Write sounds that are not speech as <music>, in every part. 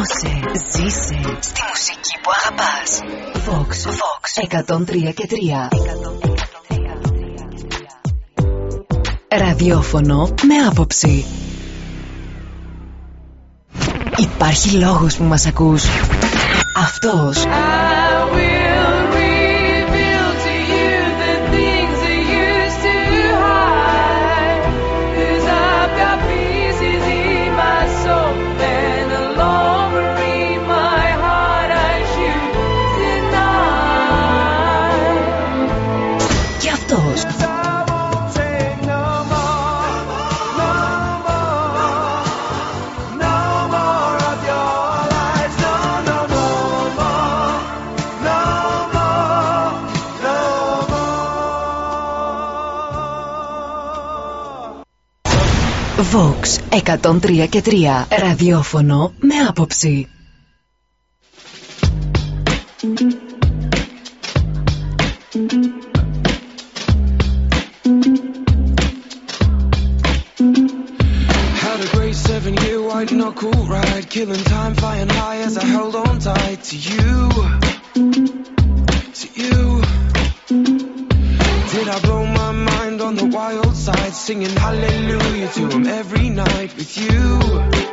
Νιώσε, ζήσε στη μουσική που αγαπάς. Vox, Vox 103 και 3. Ραδιόφωνο με άποψη. Υπάρχει λόγος που μας ακούς. Αυτός. Vox 103 και 3 Ραδιόφωνο με άποψη Had a great seven year white knuckle ride Killing time flying high as I held on tight to you Singing hallelujah to him every night with you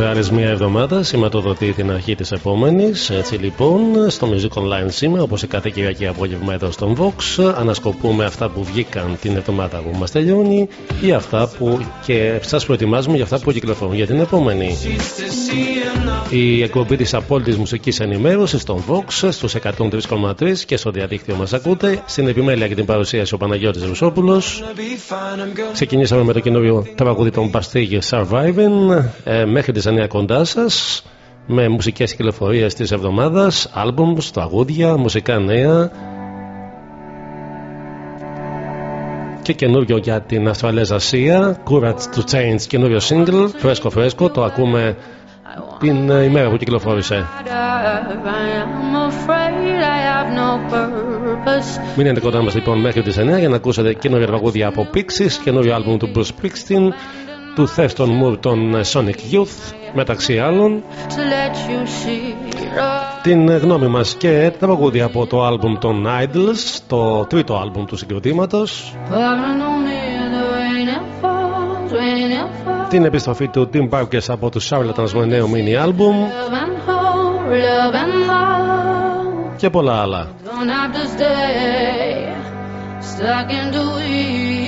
uh, τέλο άλλη μια εβδομάδα σηματοδοτεί την αρχή της επόμενης. Έτσι λοιπόν, στο Music Online σήμερα, όπως σε κάθε Κυριακή απόγευμα εδώ στον Vox, ανασκοπούμε αυτά που βγήκαν την εβδομάδα που μας τελειώνει ή αυτά που και σας προετοιμάζουμε για αυτά που κυκλοφορούν για την επόμενη. Η εκπομπή της απόλυτης μουσικής ενημέρωσης στον Vox στους 103,3 και στο διαδίκτυο μας ακούτε. Στην επιμέλεια και την παρουσίαση ο Παναγιώτης Ρουσόπουλος. Ξεκινήσαμε με το καινούριο τραγούδι των Bastille Surviving ε, μέχρι τις 9 κοντά σας με μουσικές κυκλοφορίες της εβδομάδας, άλμπουμ, τραγούδια, μουσικά νέα και καινούριο για την Αυστραλέζα Ασία Courage to Change, καινούριο single φρέσκο φρέσκο, το ακούμε την ημέρα που κυκλοφόρησε. Μείνετε κοντά μας λοιπόν μέχρι τις 9 για να ακούσετε καινούργια τραγούδια από Pixies, καινούριο άλμπουμ του Bruce Springsteen του Thurston Moore των Sonic Youth μεταξύ άλλων. Την γνώμη μας και τα τραγούδια από το άλμπουμ των Idols το τρίτο άλμπουμ του συγκροτήματος. Την επιστροφή του Tim Barkers από τους Charlatans με νέο mini άλμπουμ. Και πολλά άλλα. The courage to change our mind, the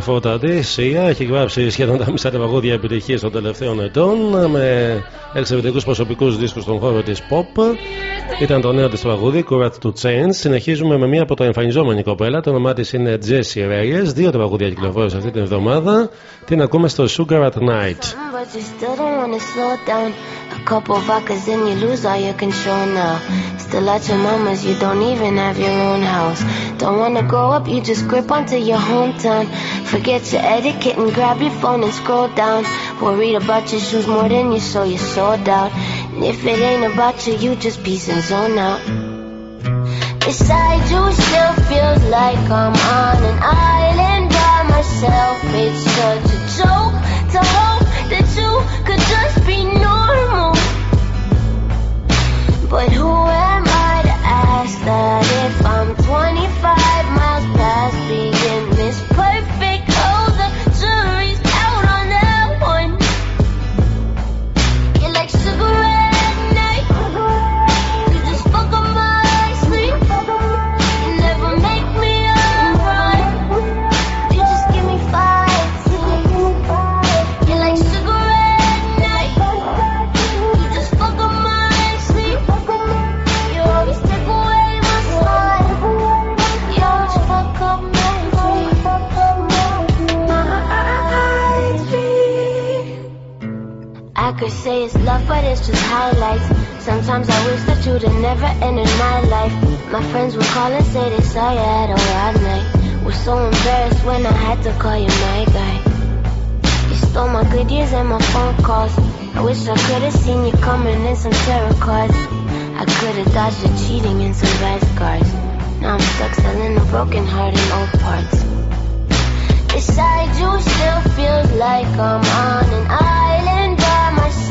φώτα τη. Η έχει γράψει σχεδόν τα μισά τραγούδια επιτυχία των τελευταίων ετών με εξαιρετικούς προσωπικούς δίσκους στον χώρο της pop. Ήταν το νέο της τραγούδι, Curat to Change. Συνεχίζουμε με μία από το εμφανιζόμενη κοπέλα. Το όνομά της είναι Jessie Reyes. Δύο τραγούδια κυκλοφόρησε αυτή την εβδομάδα. Την ακούμε στο Sugar at Night. Couple vodkas, then you lose all your control now. Still at your mama's, you don't even have your own house. Don't wanna grow up, you just grip onto your hometown. Forget your etiquette and grab your phone and scroll down. Worried about your shoes more than you, so you're sold out. And if it ain't about you, you just peace and zone out. Beside you still feels like I'm on an island by myself. It's such a joke to hope that you could just But who am I to ask that if I'm 25 miles past being could say it's love, but it's just highlights. Sometimes I wish that you'd have never entered my life. My friends would call and say they saw you at a wild night. Was so embarrassed when I had to call you my guy. You stole my good years and my phone calls. I wish I could have seen you coming in some tarot cards. I could have dodged the cheating and some bad scars. Now I'm stuck selling a broken heart in old parts. Beside you still feels like I'm on an island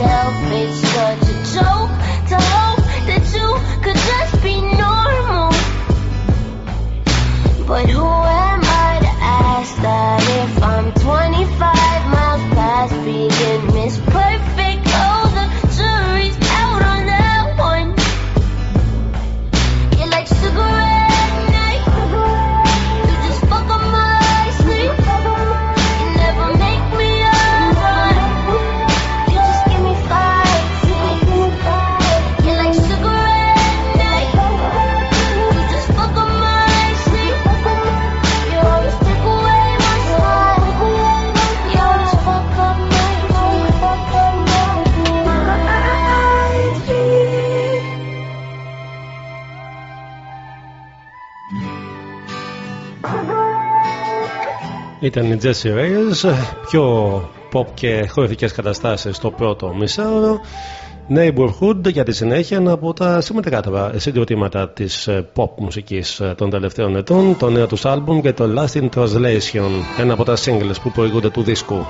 yourself. It's such a joke to hope that you could just be normal. But who am I to ask that if I'm 25 miles past being Miss Perfect? Ήταν η Jessie Reyes, πιο pop και χορευτικές καταστάσεις στο πρώτο μισάωρο. Neighborhood για τη συνέχεια ένα από τα σημαντικά συγκροτήματα της ε, pop μουσικής ε, των τελευταίων ετών το νέο τους άλμπουμ και το Last in Translation ένα από τα singles που προηγούνται του δίσκου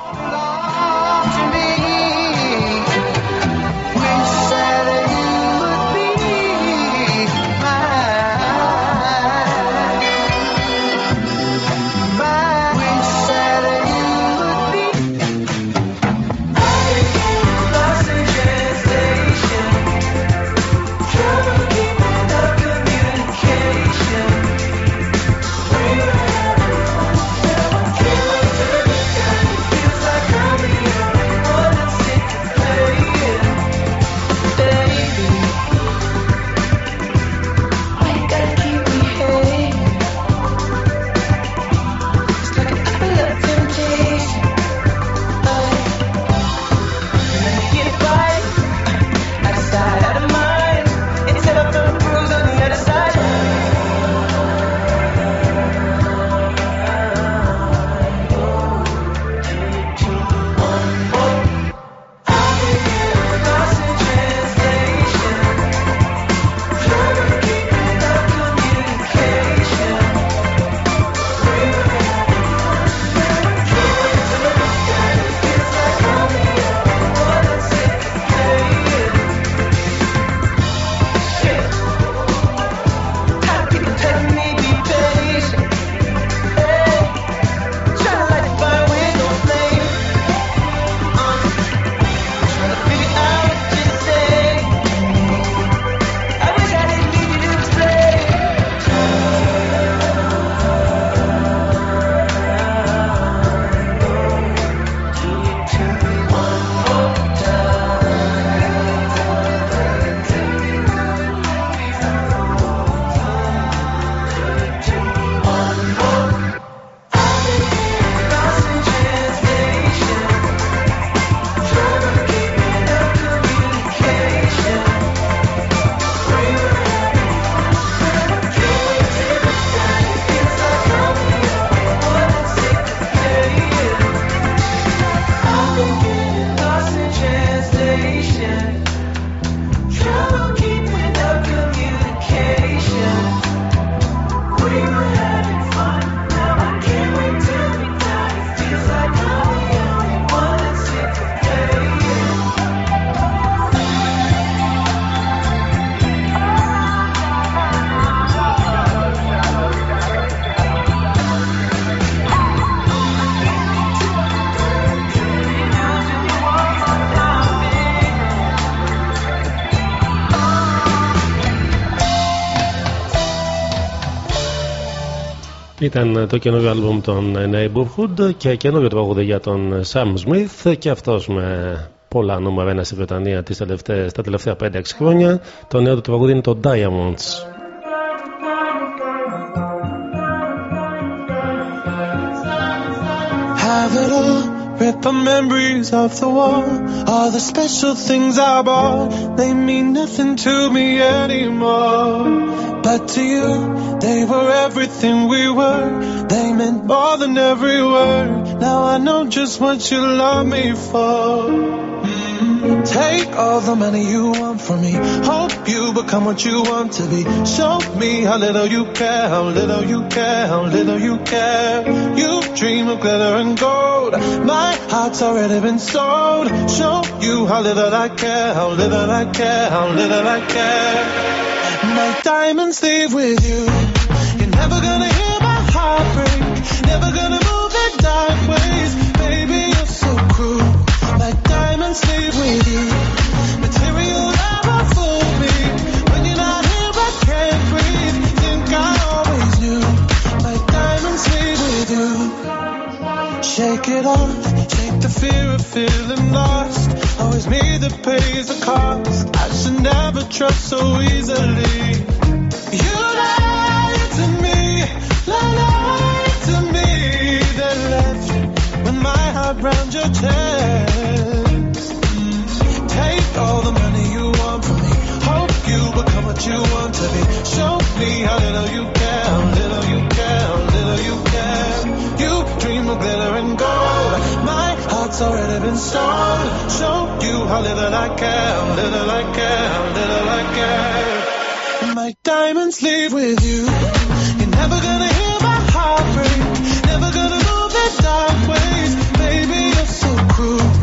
Ήταν το καινούριο άλμπουμ των Neighborhood και καινούριο τραγούδι για τον Sam Smith και αυτός με πολλά νούμερα ένα στη Βρετανία τις τελευταίες, τα τελευταία 5-6 χρόνια. Το νέο του τραγούδι είναι το Diamonds. Have it all, rip the memories of the war. All the special things I bought, they mean nothing to me anymore. But to you, they were everything we were. They meant more than every word. Now I know just what you love me for. Mm-hmm. Take all the money you want from me. Hope you become what you want to be. Show me how little you care, how little you care, how little you care. You dream of glitter and gold. My heart's already been sold. Show you how little I care, how little I care, how little I care. My diamonds leave with you. You're never gonna hear my heart break. Never gonna move in dark ways. Baby, you're so cruel. My diamonds leave with you. Material never fooled me. When you're not here, I can't breathe. Think I always knew. My diamonds leave with you. Shake it off. Shake the fear of feeling lost. Always me that pays the cost. I should never trust so easily. You lied to me, lied to me, then left with my heart round your chest. Take all the money you want from me. Hope you become what you want to be. Show me how little you care, little you care, little you care. You dream of glitter and gold. My heart's already been sold. Show you how little I care, little I care, little I care. My diamonds leave with you. You're never gonna hear my heart break. Never gonna move the dark ways. Baby, you're so cruel.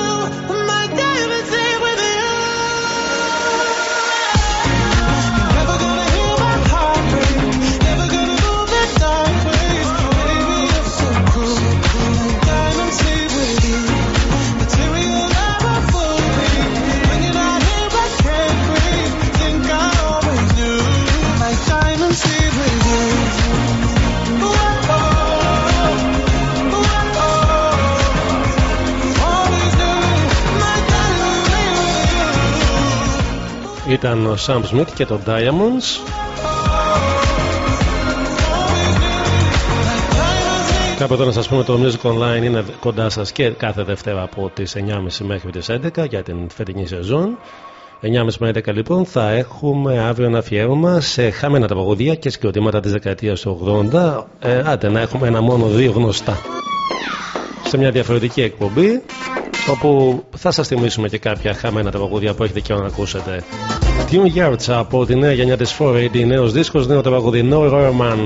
Ήταν ο Sam Smith και το Diamonds. Κάπου εδώ να σας πούμε το Music Online είναι κοντά σας και κάθε Δευτέρα από τις 9.30 μέχρι τις 11 για την φετινή σεζόν. 9.30 με 11 λοιπόν θα έχουμε αύριο ένα αφιέρωμα σε χάμενα τα παγωδία και συγκροτήματα της δεκαετίας του 80. Ε, άντε να έχουμε ένα μόνο δύο γνωστά. Σε μια διαφορετική εκπομπή όπου θα σας θυμίσουμε και κάποια χαμένα τα παγωδία που έχετε και να ακούσετε. Tune Yards από τη νέα γενιά της 4AD, νέος δίσκος, νέο τα παγωδί No Roman.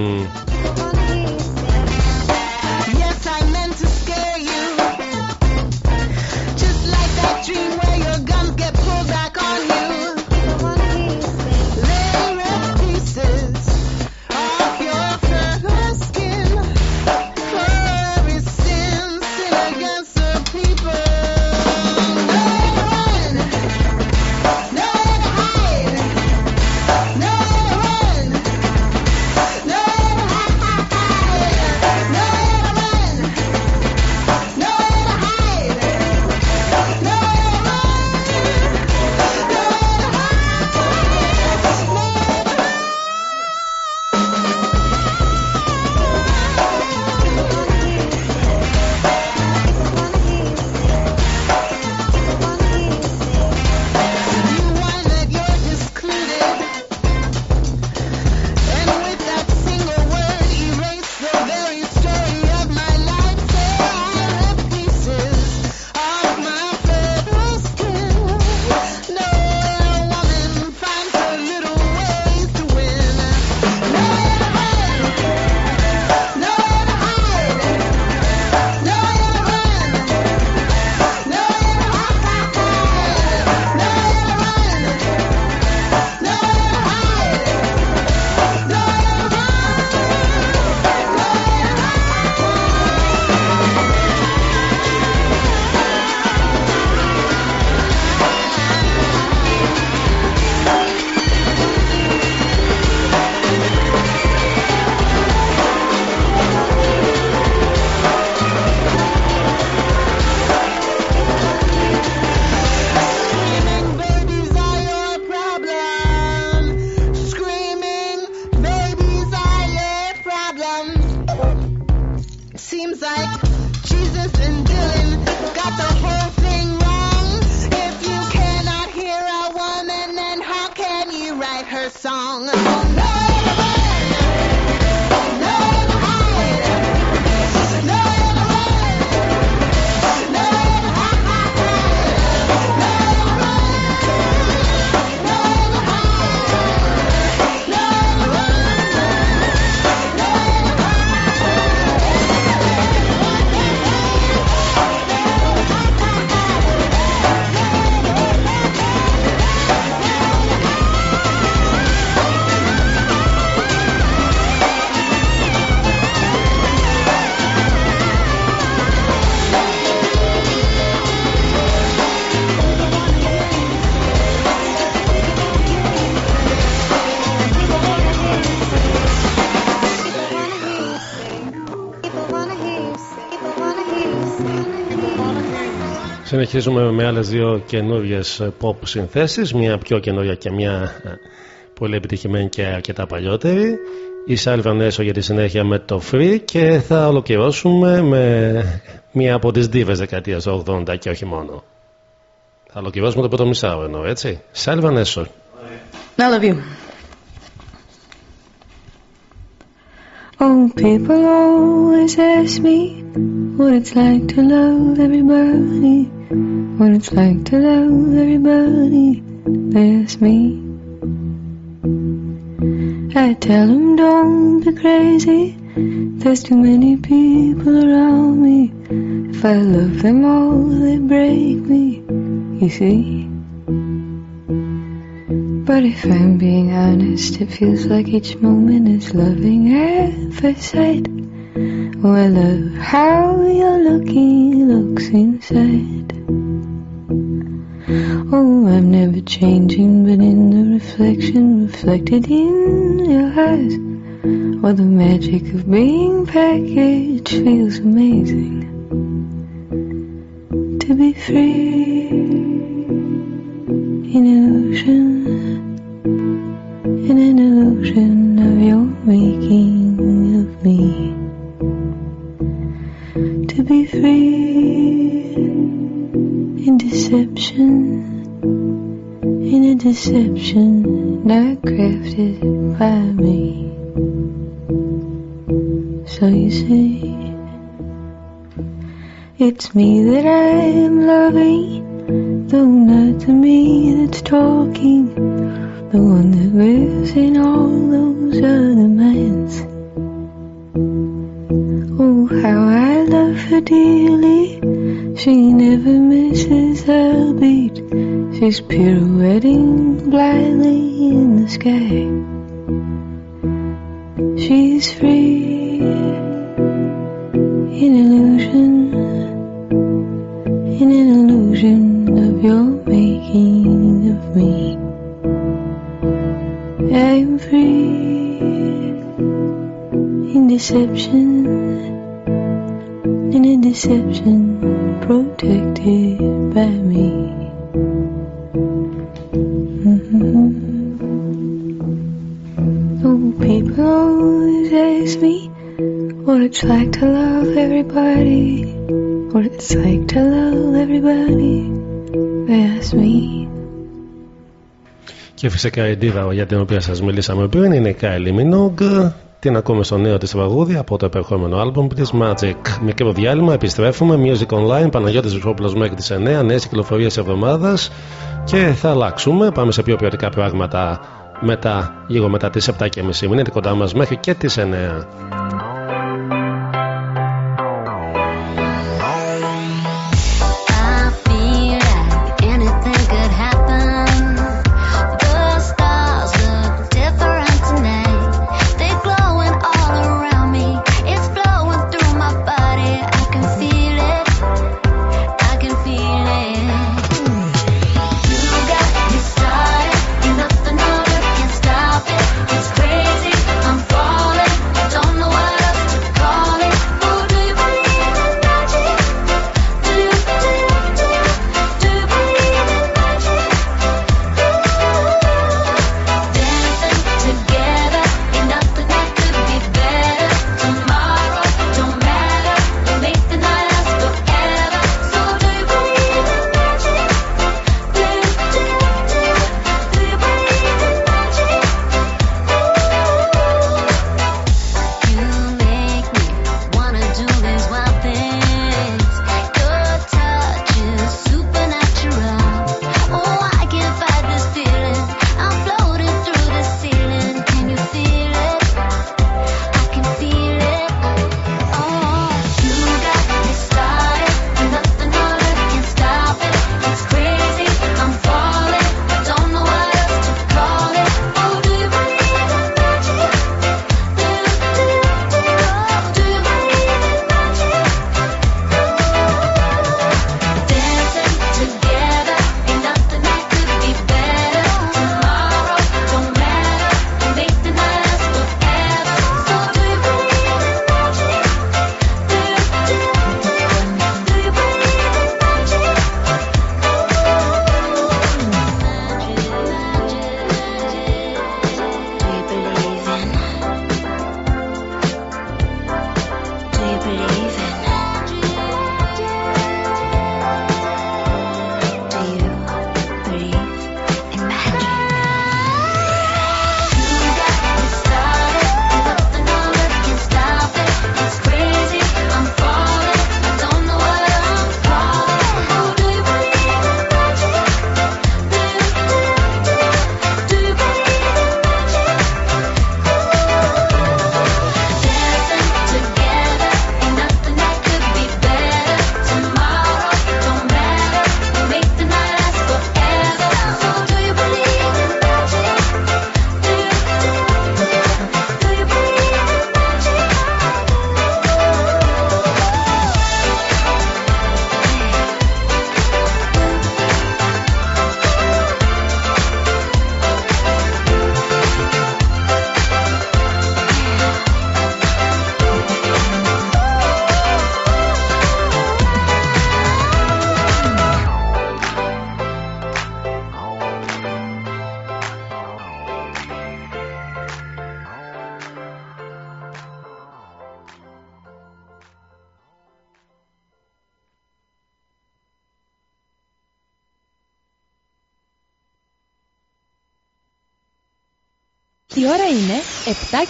Συνεχίζουμε με άλλες δύο καινούριες pop συνθέσεις, μια πιο καινούρια και μια πολύ επιτυχημένη και αρκετά παλιότερη. Η Σάλβα Νέσο για τη συνέχεια με το Free και θα ολοκληρώσουμε με μια από τις δίβες δεκαετίας 80 και όχι μόνο. Θα ολοκληρώσουμε το πρώτο μισάο εννοώ, έτσι. Σάλβα Νέσο. I love you. Oh, people always ask me what it's like to love everybody. What it's like to love everybody. Ask me. I tell them don't be crazy. There's too many people around me. If I love them all, they break me. You see? But if I'm being honest, it feels like each moment is loving first sight. Oh, I love how your looking looks inside. Oh, I'm never changing, but in the reflection reflected in your eyes. Oh, the magic of being packaged feels amazing. To be free in illusion, in an illusion of your making deception not crafted by me. So you say it's me that I am loving, though not the me that's talking, the one that lives in all those other She's pirouetting blindly in the sky. She's free in illusion, in an illusion of your making of me. I'm free in deception, in a deception Και φυσικά η ντίβα για την οποία σας μιλήσαμε πριν είναι η Kylie Minogue. Την ακούμε στο νέο της τραγούδι από το επερχόμενο άλμπουμ της Magic. Μικρό διάλειμμα, επιστρέφουμε. Music Online, Παναγιώτης Βυσόπουλος μέχρι τις 9, νέες κυκλοφορίες εβδομάδας και θα αλλάξουμε. Πάμε σε πιο ποιοτικά πράγματα μετά, λίγο μετά τις 7.30. Μείνετε κοντά μας μέχρι και τις 9.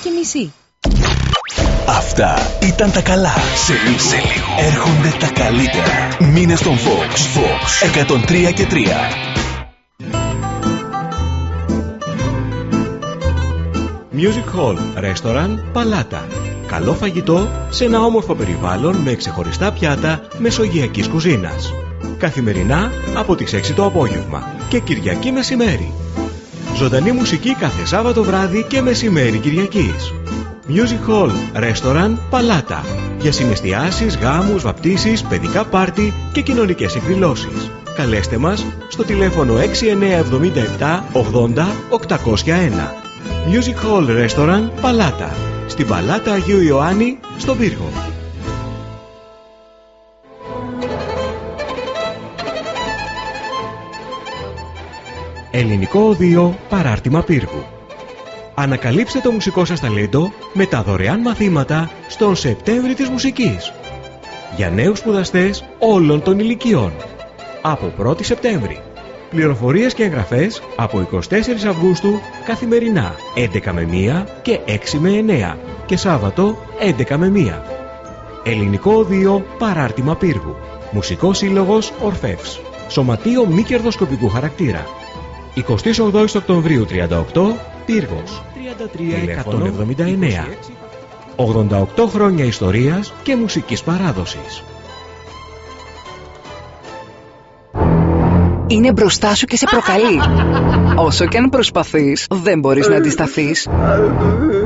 Και μισή. Αυτά ήταν τα καλά. Σε λίγο, σε λίγο. έρχονται τα καλύτερα. Μήνες στον Fox. Fox 103 και 3. Music Hall, Restaurant, Παλάτα. Καλό φαγητό σε ένα όμορφο περιβάλλον με ξεχωριστά πιάτα μεσογειακής κουζίνας. Καθημερινά από τις 6 το απόγευμα και Κυριακή μεσημέρι. Ζωντανή μουσική κάθε Σάββατο βράδυ και μεσημέρι Κυριακής. Music Hall, Restaurant, Παλάτα. Για συναισθιάσεις, γάμους, βαπτίσεις, παιδικά πάρτι και κοινωνικές εκδηλώσεις. Καλέστε μας στο τηλέφωνο 6977 80 801. Music Hall Restaurant, Παλάτα. Στην Παλάτα Αγίου Ιωάννη, στο Πύργο. Ελληνικό Οδείο Παράρτημα Πύργου. Ανακαλύψτε το μουσικό σας ταλέντο με τα δωρεάν μαθήματα στον Σεπτέμβρη της Μουσικής. Για νέους σπουδαστές όλων των ηλικιών. Από 1η Σεπτέμβρη. Πληροφορίες και εγγραφές από 24 Αυγούστου καθημερινά 11 με 1 και 6 με 9 και Σάββατο 11 με 1. Ελληνικό Οδείο Παράρτημα Πύργου. Μουσικός Σύλλογος Ορφεύς. Σωματείο μη κερδοσκοπικού χαρακτήρα. 28 Οκτωβρίου 38 Πύργος. 33 88 χρόνια ιστορίας και μουσικής παράδοσης. Είναι μπροστά σου και σε προκαλεί. <laughs> Όσο και αν προσπαθείς, δεν μπορείς να αντισταθείς.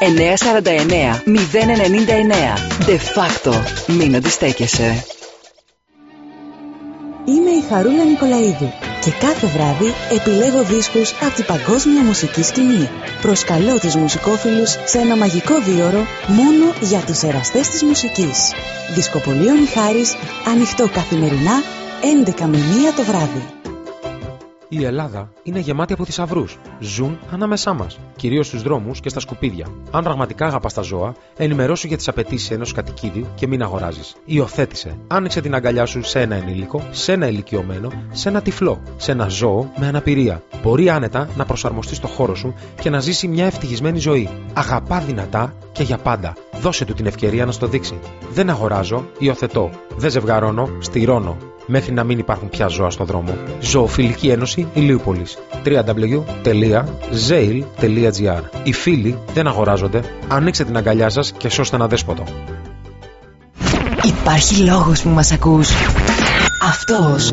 949 099. De facto. Μην αντιστέκεσαι. Είμαι η Χαρούλα Νικολαίδου και κάθε βράδυ επιλέγω δίσκους από την παγκόσμια μουσική σκηνή. Προσκαλώ τους μουσικόφιλους σε ένα μαγικό δίωρο μόνο για τους εραστές της μουσικής. Δισκοπολείο Μιχάρης, ανοιχτό καθημερινά 11 με 1 το βράδυ. Η Ελλάδα είναι γεμάτη από θησαυρούς. Ζουν ανάμεσά μας, κυρίως στους δρόμους και στα σκουπίδια. Αν πραγματικά αγαπάς τα ζώα, ενημερώσου για τις απαιτήσεις ενός κατοικίδιου και μην αγοράζεις. Υιοθέτησε. Άνοιξε την αγκαλιά σου σε ένα ενήλικο, σε ένα ηλικιωμένο, σε ένα τυφλό, σε ένα ζώο με αναπηρία. Μπορεί άνετα να προσαρμοστείς στο χώρο σου και να ζήσει μια ευτυχισμένη ζωή. Αγαπά δυνατά και για πάντα. Δώσε του την ευκαιρία να στο δείξει. Δεν αγοράζω, υιοθετώ. Δεν ζευγαρώνω, στηρώνω μέχρι να μην υπάρχουν πια ζώα στο δρόμο. Ζωοφιλική Ένωση Ηλίουπολης www.zail.gr Οι φίλοι δεν αγοράζονται. Ανοίξτε την αγκαλιά σας και σώστε ένα δέσποτο. Υπάρχει λόγος που μας ακούς. Αυτός.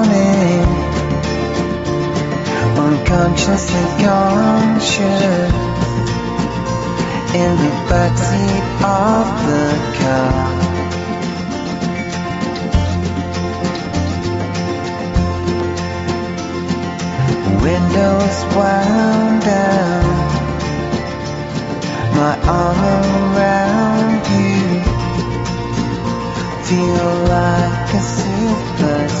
unconsciously conscious in the backseat of the car. Windows wound down, my arm around you feel like a superstar.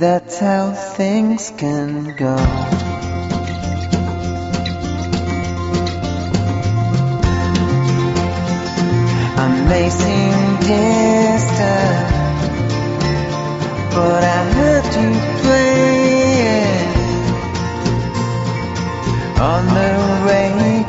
That's how things can go. Seem distant, but I heard you playing on the radio.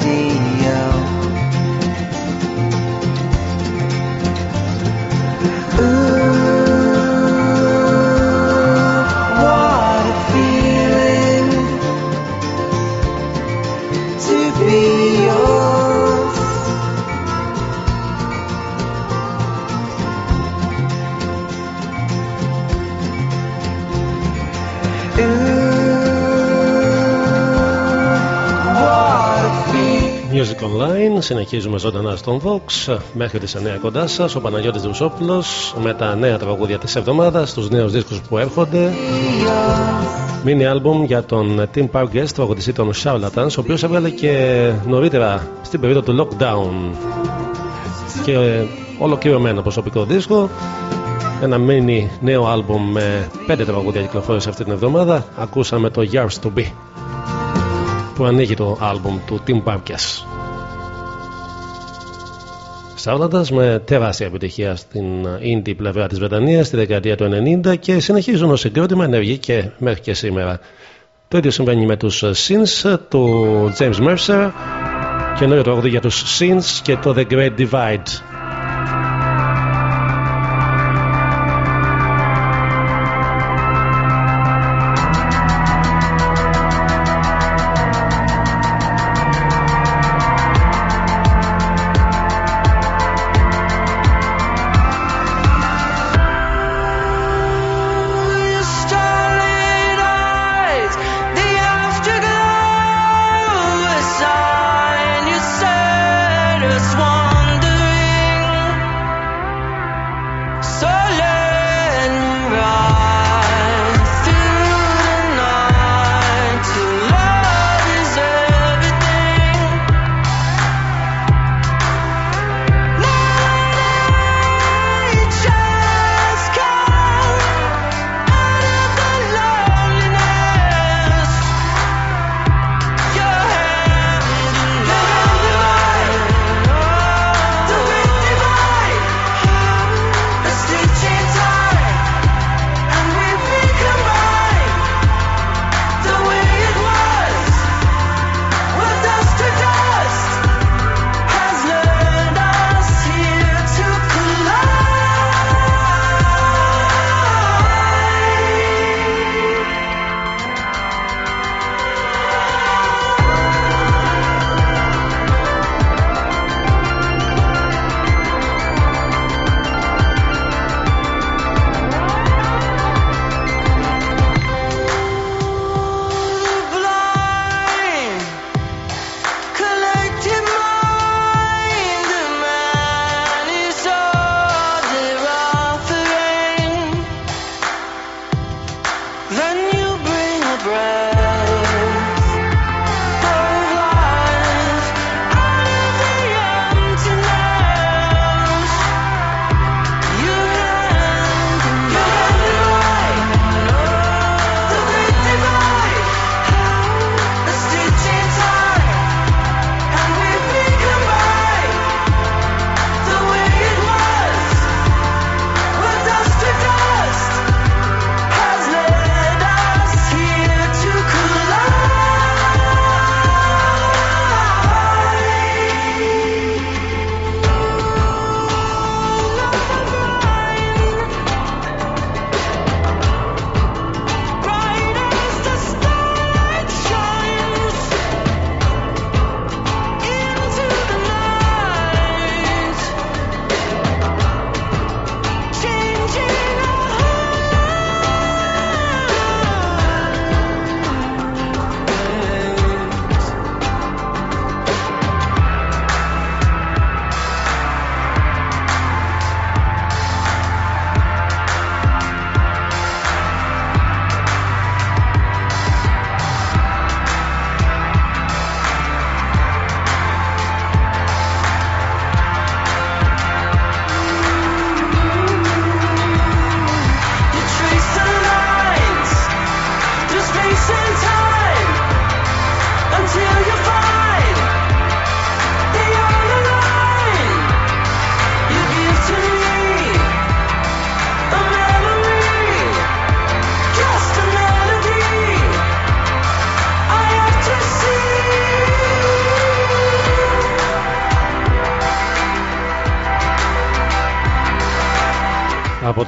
Online, συνεχίζουμε ζωντανά στον Vox μέχρι τις 9 κοντά σας. Ο Παναγιώτης Δουσόπουλος με τα νέα τραγούδια της εβδομάδας, τους νέους δίσκους που έρχονται. Mini album για τον Tim Park Guest, τραγουδιστή των Charlatans, ο οποίος έβγαλε και νωρίτερα στην περίοδο του lockdown και ολοκληρωμένο προσωπικό δίσκο. Ένα mini νέο άλμπουμ με πέντε τραγούδια κυκλοφόρησε αυτή την εβδομάδα. Ακούσαμε το Years to Be που ανοίγει το άλμπουμ του Tim Parkes. Σάβλαντας με τεράστια επιτυχία στην indie πλευρά της Βρετανίας στη δεκαετία του 90 και συνεχίζουν ως συγκρότημα ενεργοί και μέχρι και σήμερα. Το ίδιο συμβαίνει με τους Sins του James Mercer και νέο τραγούδι για τους Sins και το The Great Divide.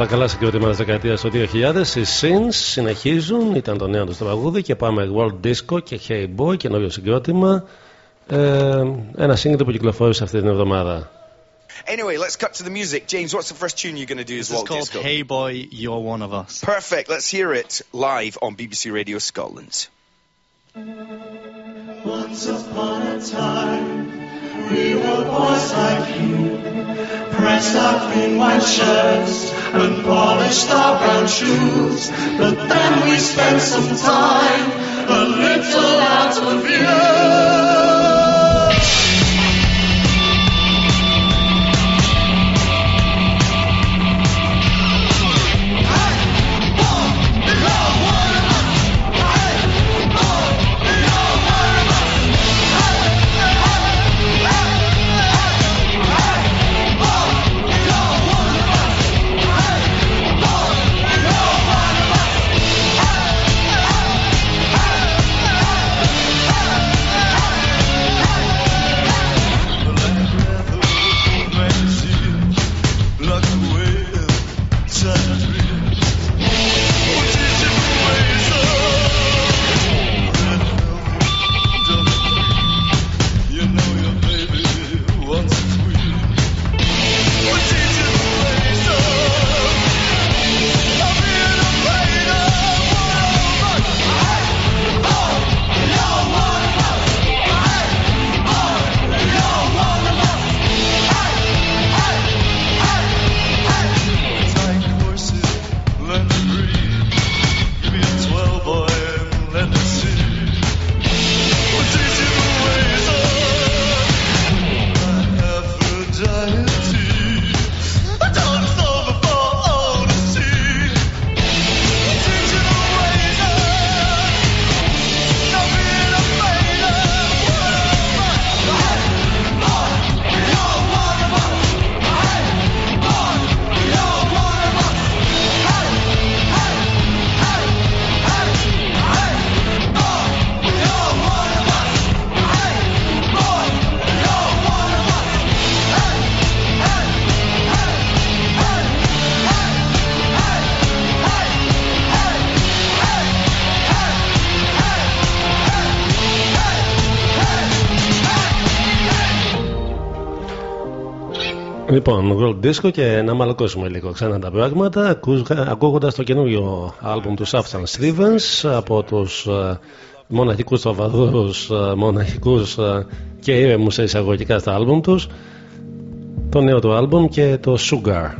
Τα καλά συγκρότημα τη δεκαετία του 2000. Οι Sins συνεχίζουν, ήταν το νέο του τραγούδι και πάμε World Disco και Hey Boy, καινούριο συγκρότημα. Ε, ένα σύγκριτο που κυκλοφόρησε αυτή την εβδομάδα. Anyway, let's cut to the music. James, what's the first tune you're going to do as This well? is called Disco? Hey Boy, You're One of Us. Perfect. Let's hear it live on BBC Radio Scotland. Once upon a time, we were boys like you, pressed our clean white shirts and polished our brown shoes. But then we spent some time a little out of view. Λοιπόν, World Disco και να μαλακώσουμε λίγο ξανά τα πράγματα ακούγοντας το καινούριο άλμπουμ του Σάφτσαν Stevens από τους ε, μοναχικούς τροβαδούρους, ε, μοναχικούς ε, και ήρεμους σε εισαγωγικά στα άλμπουμ τους το νέο του άλμπουμ και το Sugar.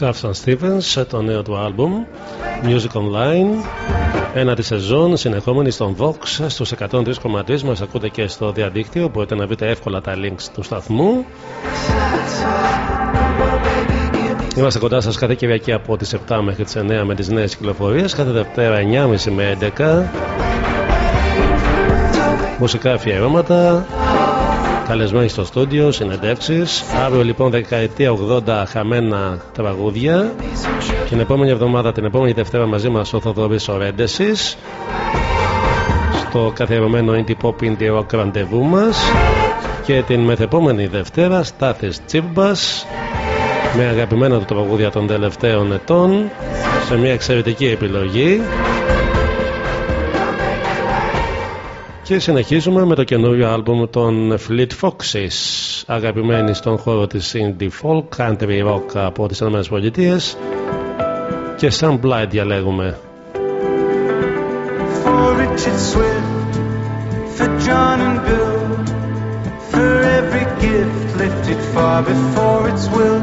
Σάφσαν Stevens, το νέο του άλμπουμ Music Online. Ένα τη σεζόν συνεχόμενη στον Vox στους 103,3 μας ακούτε και στο διαδίκτυο. Μπορείτε να βρείτε εύκολα τα links του σταθμού. Είμαστε κοντά σας κάθε Κυριακή από τις 7 μέχρι τις 9 με τις νέες κυκλοφορίες. Κάθε Δευτέρα 9.30 με 11 μουσικά αφιερώματα καλεσμένοι στο στούντιο, συνεντεύξεις. Αύριο λοιπόν δεκαετία 80 χαμένα τραγούδια. Την επόμενη εβδομάδα, την επόμενη Δευτέρα μαζί μας ο Θοδωρής Ορέντεσης στο καθιερωμένο Indie Pop Indie Rock ραντεβού μας. Και την μεθεπόμενη Δευτέρα Στάθης Τσίμπας με αγαπημένα του τραγούδια των τελευταίων ετών σε μια εξαιρετική επιλογή και συνεχίζουμε με το καινούριο άλμπουμ των Fleet Foxes αγαπημένοι στον χώρο της Indie Folk, Country Rock από τις ΗΠΑ και Sun Blight διαλέγουμε for Richard Swift, for John and Bill, for every gift lifted far before its will.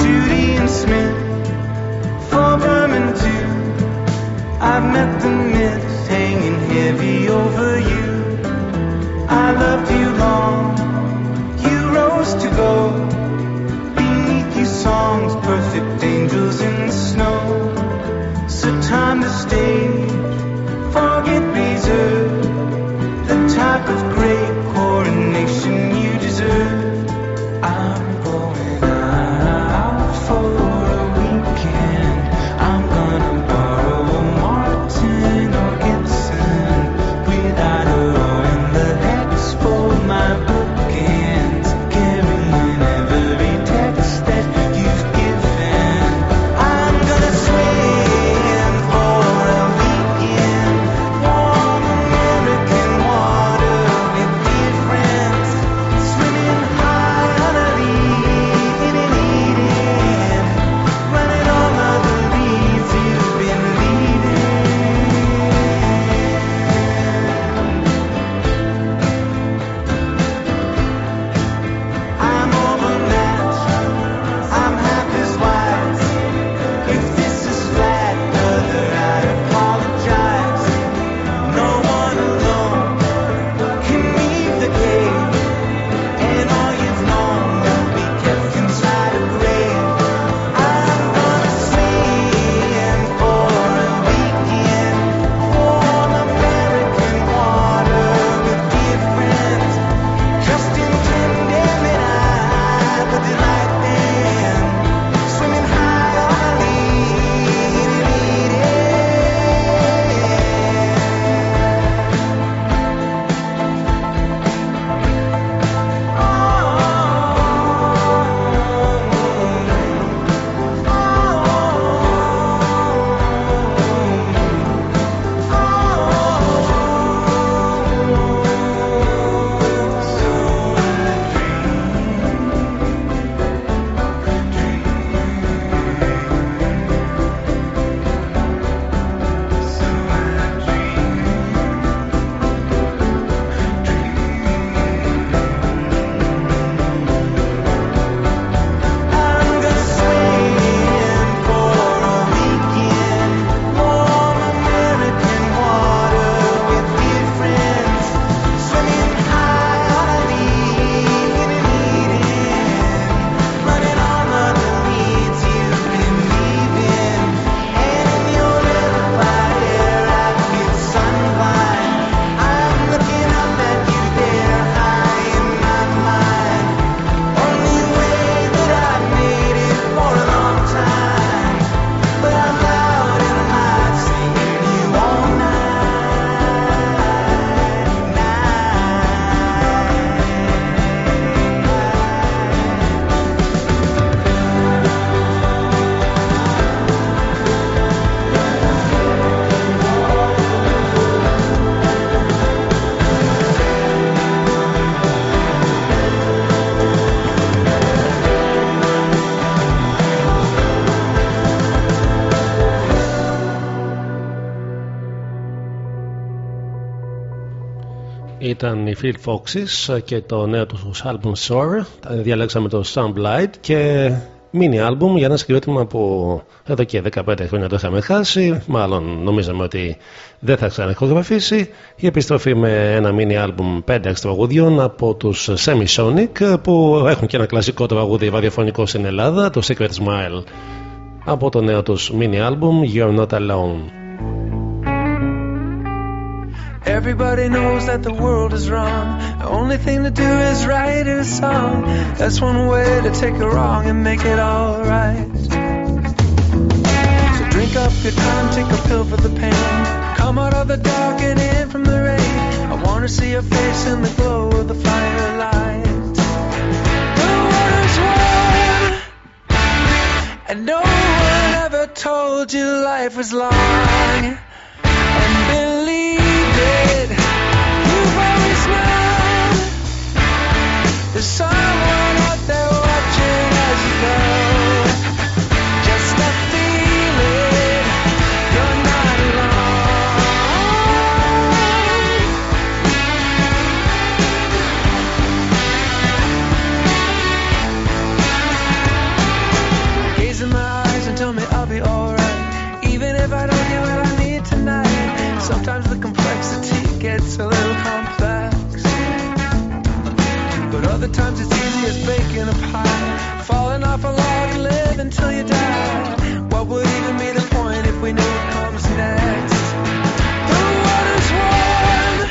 Judy and Smith, for Berman too. I've met the myths hanging heavy over you. I loved you long, you rose to go. Beneath you songs, perfect angels in the snow. So time to stay, forget reserve. Οι Phil Foxes και το νέο τους album Soar. Διαλέξαμε το Soundblight και mini album για ένα συγκρότημα που εδώ και 15 χρόνια το είχαμε χάσει. Μάλλον νομίζαμε ότι δεν θα ξαναεχογραφήσει. Η επιστροφή με ένα mini album 5 τραγουδιών από τους Semisonic που έχουν και ένα κλασικό τραγούδι ραδιοφωνικό στην Ελλάδα, το Secret Smile. Από το νέο τους mini album You're Not Alone. Everybody knows that the world is wrong. The only thing to do is write a song. That's one way to take a wrong and make it alright. So drink up your time, take a pill for the pain. Come out of the dark and in from the rain. I wanna see your face in the glow of the firelight. The water's warm, and no one ever told you life was long. Believe you've always known there's someone But other times it's easy as baking a pie. Falling off a log live until you die. What would even be the point if we knew what comes next? The water's warm.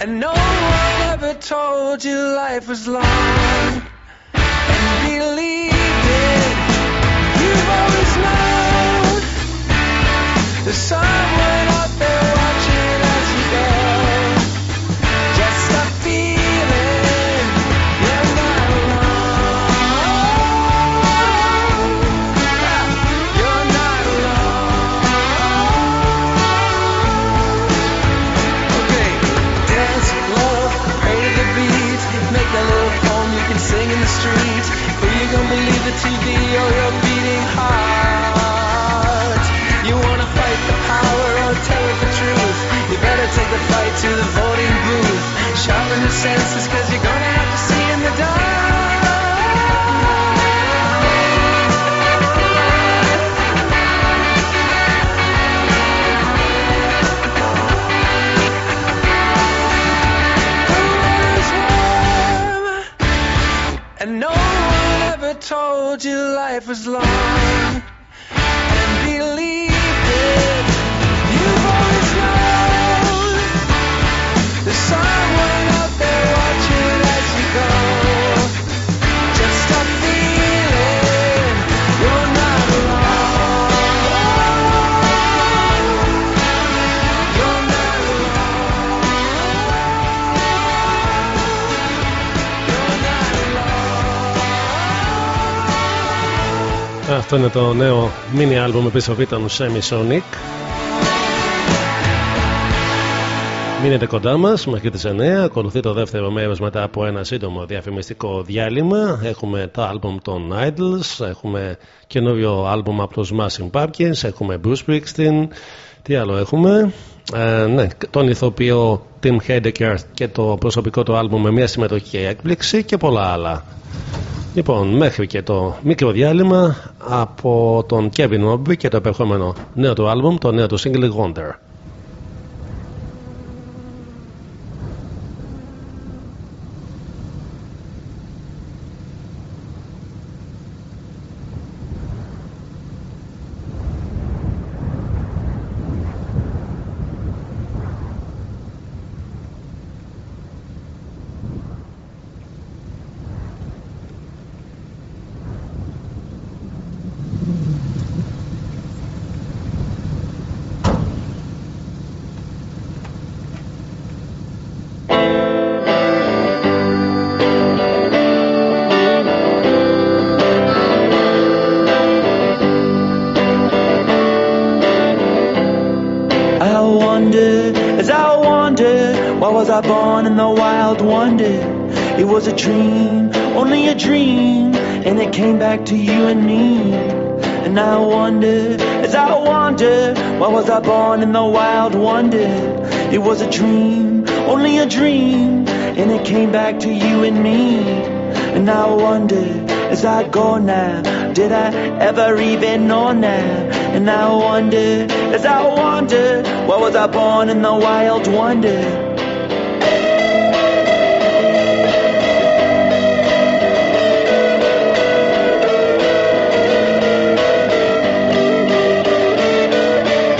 And no one ever told you life was long. And believed it. You've always known there's someone out there TV or your beating heart? You wanna fight the power or tell it the truth? You better take the fight to the voting booth. Cause you're gonna told you life was long. Αυτό είναι το νέο mini album επιστροφή των Semisonic. Μείνετε κοντά μας μέχρι τις 9. Ακολουθεί το δεύτερο μέρος μετά από ένα σύντομο διαφημιστικό διάλειμμα. Έχουμε το album των Idols, έχουμε καινούριο album από τους Smashing Pumpkins, έχουμε Bruce Springsteen. Τι άλλο έχουμε; Ε, ναι, τον ηθοποιό Tim Heidecker και το προσωπικό του album με μια συμμετοχή και έκπληξη και πολλά άλλα. Λοιπόν, μέχρι και το μικρό διάλειμμα από τον Kevin Obi και το επερχόμενο νέο του άλμπουμ, το νέο του single Wonder. Go now, did I ever even know now? And I wonder as I wonder, why was I born in the wild wonder?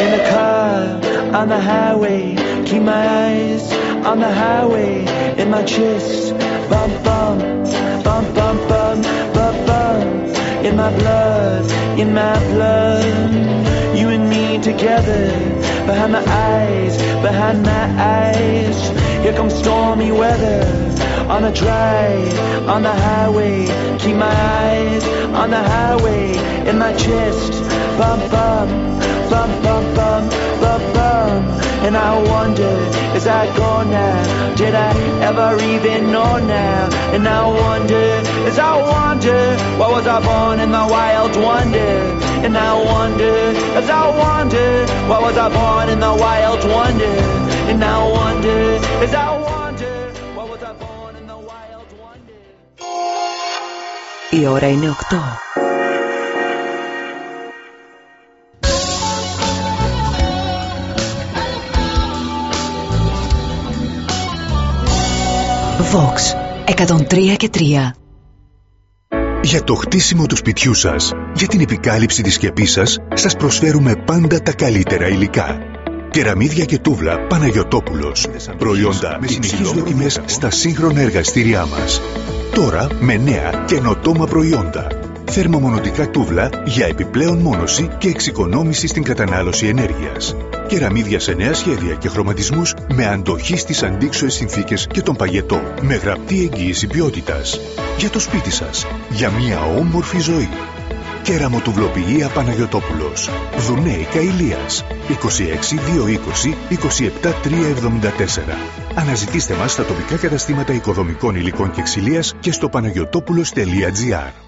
in a car on the highway. Keep my eyes on the highway in my chest. Bump, bump, bump, bump, bump. In my blood, in my blood. You and me together. Behind my eyes, behind my eyes. Here comes stormy weather. On a drive, on the highway. Keep my eyes on the highway in my chest. Bum, bum, bum, bum, bum, bum, bump. And I wonder is I gone now, did I ever even know now? And I wonder as I wonder, why was I born in the wild wonder? And I wonder as I wonder, why was I born in the wild wonder? And I wonder as I wonder, why was I born in the wild wonder? Η ώρα είναι 8. Vox 103 και 3 Για το χτίσιμο του σπιτιού σας, για την επικάλυψη της σκεπής σας, σας προσφέρουμε πάντα τα καλύτερα υλικά. Κεραμίδια και τούβλα Παναγιωτόπουλος. Προϊόντα υψηλών τιμές στα σύγχρονα εργαστήριά μας. Τώρα με νέα καινοτόμα προϊόντα. Θερμομονωτικά τούβλα για επιπλέον μόνωση και εξοικονόμηση στην κατανάλωση ενέργειας. Κεραμίδια σε νέα σχέδια και χρωματισμούς με αντοχή στις αντίξωες συνθήκες και τον παγετό. Με γραπτή εγγύηση ποιότητας. Για το σπίτι σας. Για μια όμορφη ζωή. Κεραμοτουβλοποιία Παναγιωτόπουλος. Δουνέικα Ηλίας. 26 220 27 374. Αναζητήστε μας στα τοπικά καταστήματα οικοδομικών υλικών και ξυλίας και στο παναγιωτόπουλος.gr.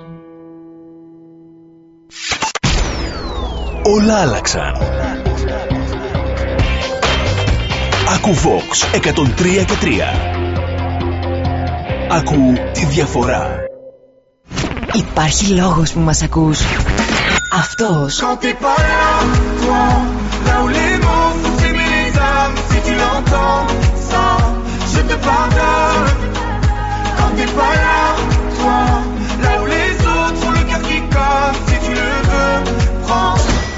Όλα άλλαξαν. Ακού Vox 103 και 3. Ακού τη διαφορά. Υπάρχει λόγος που μας ακούς. Αυτός. Κάντε παρά, τόμα. Κάπου οι άνθρωποι που σου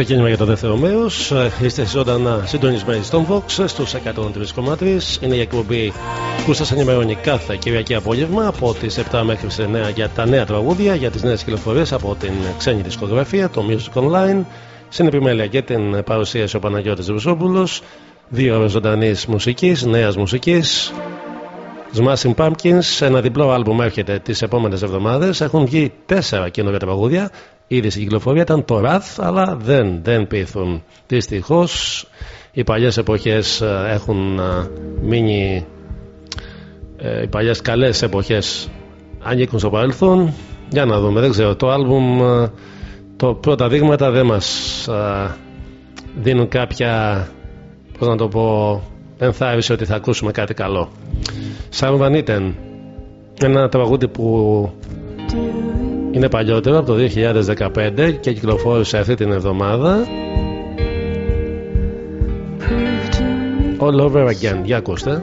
Ξεκίνημα για το δεύτερο μέρος. Είστε ζωντανά συντονισμένοι στον Vox στους 103,3. Είναι η εκπομπή που σας ενημερώνει κάθε Κυριακή απόγευμα από τις 7 μέχρι τις 9 για τα νέα τραγούδια, για τις νέες κυκλοφορίες από την ξένη δισκογραφία, το Music Online. Στην επιμέλεια και την παρουσίαση ο Παναγιώτης Ρουσόπουλος Δύο ώρες ζωντανής μουσικής, νέας μουσικής Smashing Pumpkins, ένα διπλό άλμπουμ έρχεται τις επόμενες εβδομάδες Έχουν βγει τέσσερα καινούργια τραγούδια Ήδη στην κυκλοφορία ήταν το Wrath, αλλά δεν, δεν πείθουν. Δυστυχώς, οι παλιές εποχές ε, έχουν ε, μείνει ε, οι παλιές καλές εποχές ανήκουν στο παρελθόν. Για να δούμε, δεν ξέρω, το άλμπουμ το πρώτα δείγματα δεν μας α, δίνουν κάποια πώς να το πω ενθάρρυνση ότι θα ακούσουμε κάτι καλό. Σαν Βανίτεν ένα τραγούδι που είναι παλιότερο από το 2015 και κυκλοφόρησε αυτή την εβδομάδα. All Over Again. Για ακούστε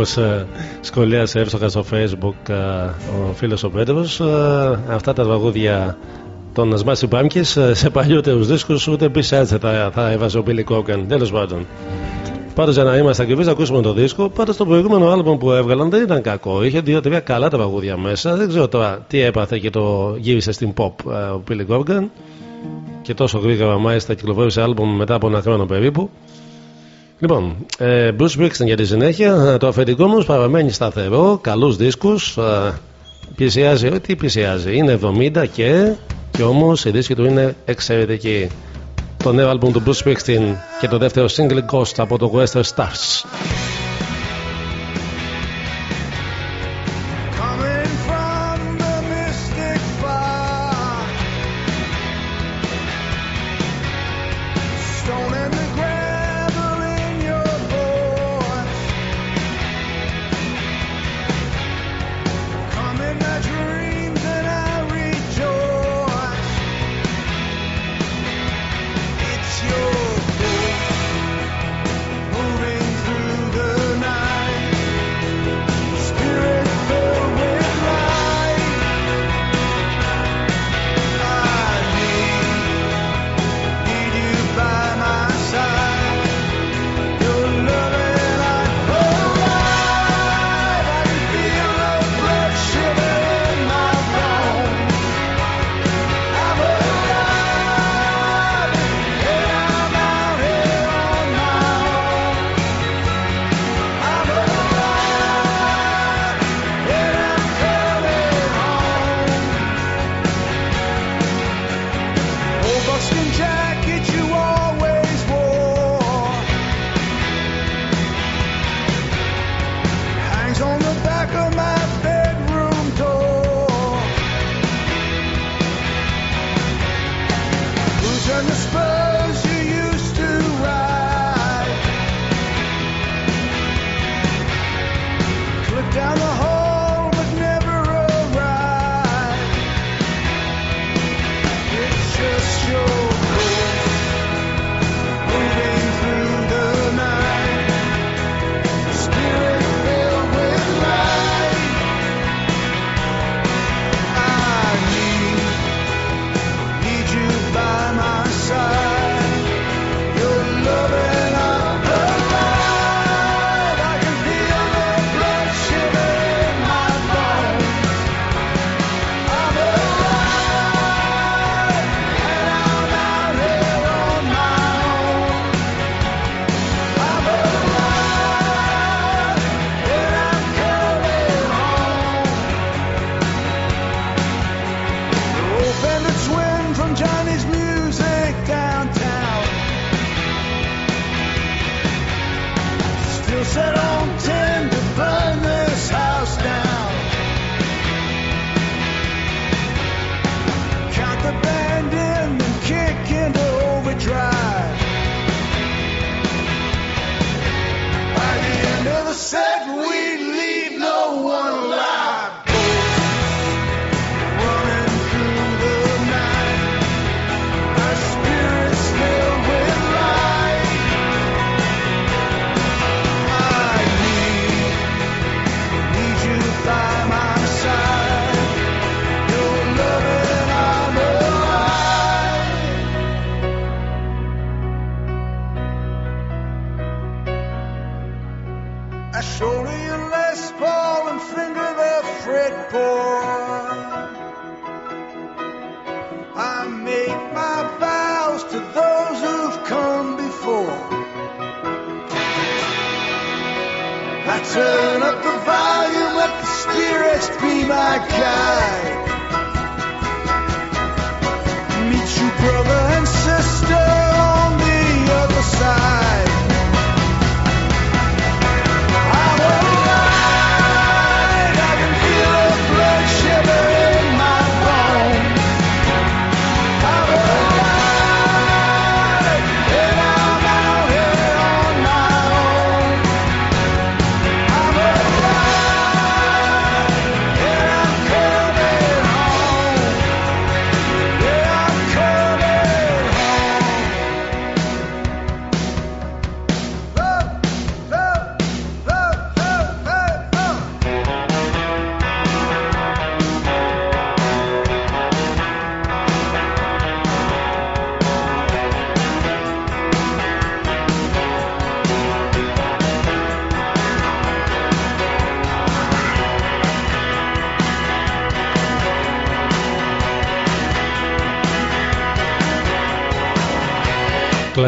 Ε, όπως ε, σχολίασε εύστοχα στο facebook ε, ο φίλος ο Πέτρος ε, αυτά τα τραγούδια των Smashing Pumpkins ε, σε παλιότερους δίσκους ούτε πίσω έτσι θα, θα έβαζε ο Billy Corgan τέλος πάντων Πάντως για να είμαστε ακριβείς, να ακούσουμε το δίσκο. Πάντως το προηγούμενο άλμπομ που έβγαλαν δεν ήταν κακό. Είχε δύο-τρία καλά τραγούδια μέσα. Δεν ξέρω τώρα τι έπαθε και το γύρισε στην pop ε, ο Billy Corgan. Και τόσο γρήγορα μάλιστα κυκλοφόρησε άλμπομ μετά από ένα χρόνο περίπου. Λοιπόν, ε, Bruce Springsteen για τη συνέχεια. Ε, Το αφεντικό όμω παραμένει σταθερό, καλούς δίσκους. Ε, πλησιάζει, ε, τι πλησιάζει, είναι 70 και, και όμως η δίσκη του είναι εξαιρετική. Το νέο άλμπουμ του Bruce Springsteen και το δεύτερο single Ghost από το Western Stars.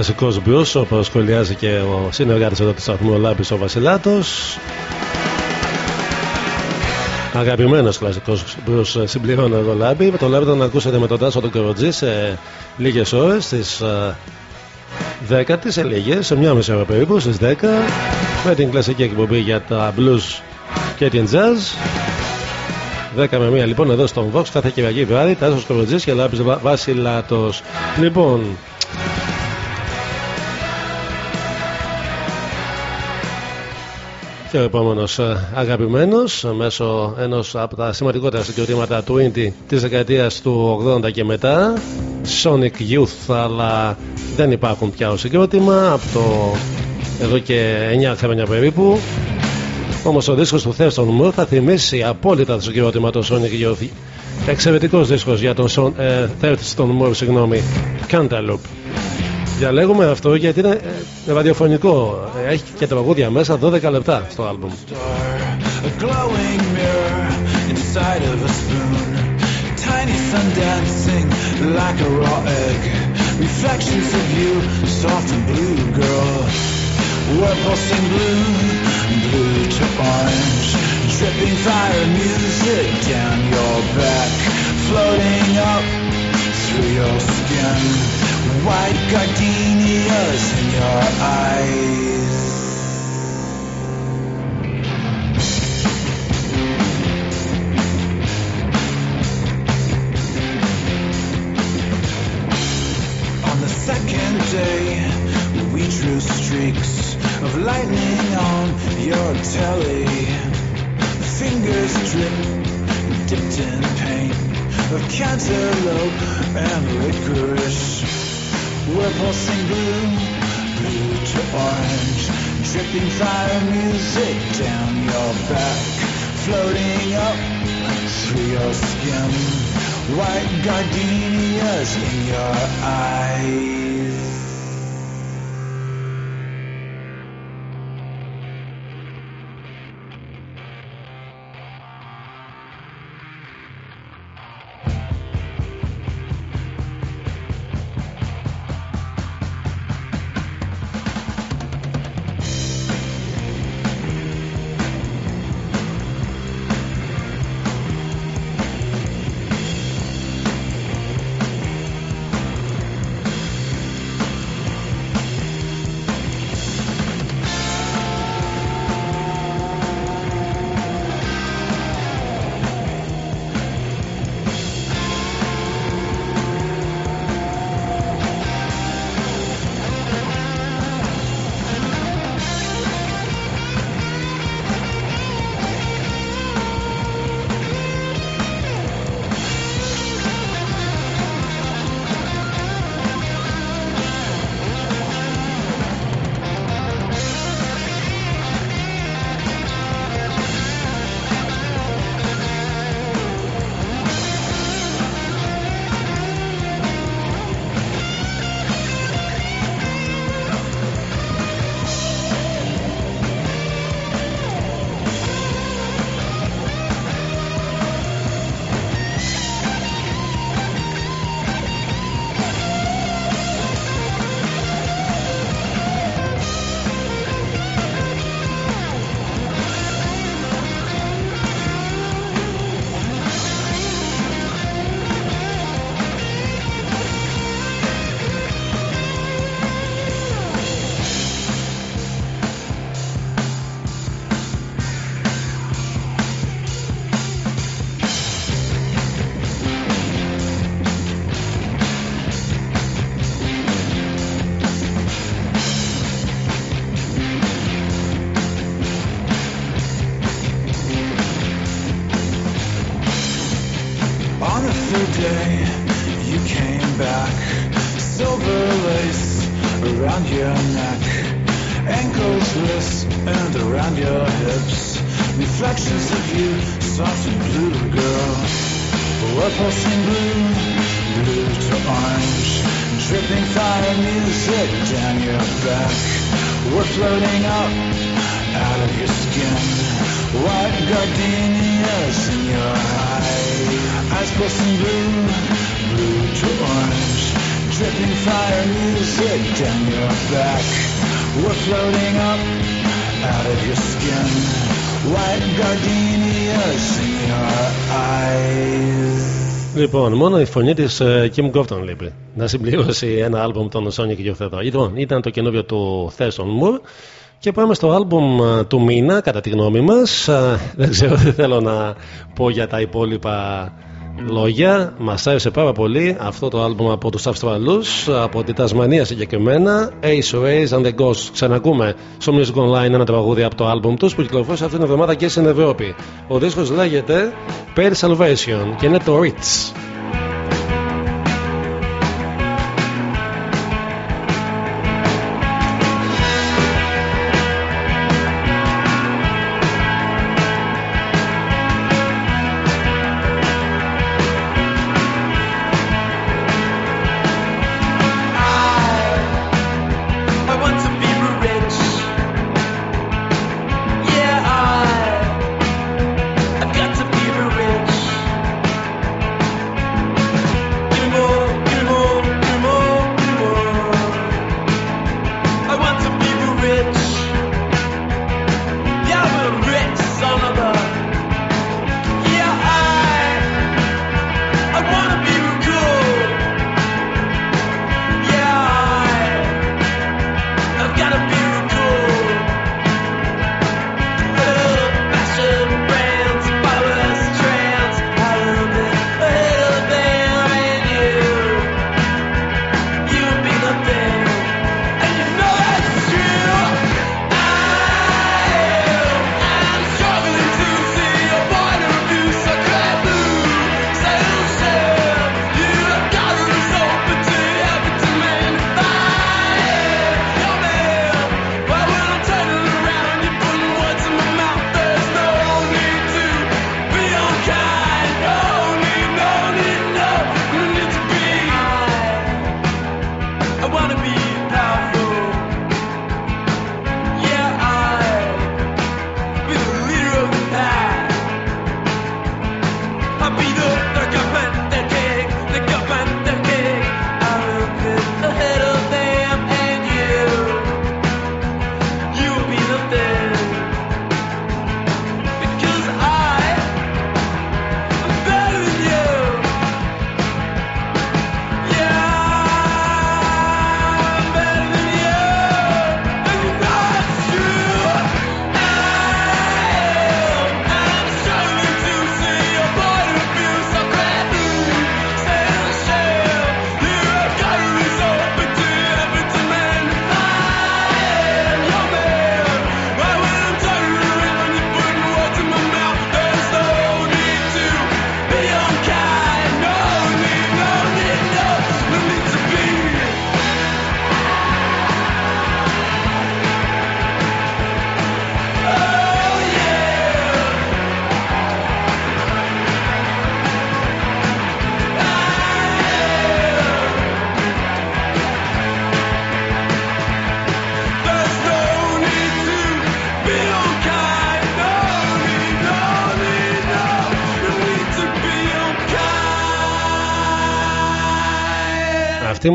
Κλασικό blues όπω σχολιάζει και ο συνεργάτης εδώ του σταθμού ο Λάμπη ο Βασιλάτος. Αγαπημένος κλασικό blues συμπληρώνω εδώ Λάμπη. Με τον Λάμπη τον ακούσατε με τον Τάσο τον Κοροτζή σε λίγες ώρες στις 10 σε λίγε, σε μια μισή ώρα περίπου στις 10 με την κλασική εκπομπή για τα blues και την jazz. 10 με 1 λοιπόν εδώ στον Vox κάθε Κυριακή βράδυ. Τάσος Κοροτζή και Λάμπης Βασιλάτος. Λοιπόν, Και ο επόμενος αγαπημένος μέσω ενός από τα σημαντικότερα συγκροτήματα του Indie της δεκαετίας του 80 και μετά, Sonic Youth, αλλά δεν υπάρχουν πια ως συγκρότημα από το εδώ και 9 χρόνια περίπου. Όμως ο δίσκος του Thurston Moore θα θυμίσει απόλυτα το συγκρότημα του Sonic Youth. Εξαιρετικός δίσκος για τον Son, ε, Thurston Moore, συγγνώμη, Cantaloupe. Διαλέγουμε αυτό γιατί είναι ε, ραδιοφωνικό. Έχει και τραγούδια μέσα 12 λεπτά στο άλμπουμ. A glowing mirror inside of a spoon. Tiny sun dancing like a raw egg. Reflections of you, soft and blue, girl. We're pulsing blue, blue to orange. Dripping fire music down your back. Floating up through your skin. White gardenias in your eyes. On the second day, we drew streaks of lightning on your telly. Fingers drip, dipped in paint of cantaloupe and licorice. We're pulsing blue, blue to orange, dripping fire music down your back, floating up through your skin. White gardenias in your eyes. Φωνή της Kim Gofton λείπει. Να συμπληρώσει ένα άλμπουμ των Sonic Youth εδώ. Λοιπόν, ήταν το καινούριο του Thurston Moore. Και πάμε στο άλμπουμ ε, του μήνα, κατά τη γνώμη μας. Δεν ξέρω τι θέλω να πω για τα υπόλοιπα λόγια. Μας άρεσε πάρα πολύ αυτό το άλμπουμ από τους Αυστραλούς, από τη Τασμανία συγκεκριμένα. Ace Rays and the Ghost. Ξανακούμε στο Music Online ένα τραγούδι από το άλμπουμ τους που κυκλοφόρησε αυτήν την εβδομάδα και στην Ευρώπη. Ο δίσκος λέγεται Pearl Salvation και είναι το Ritz.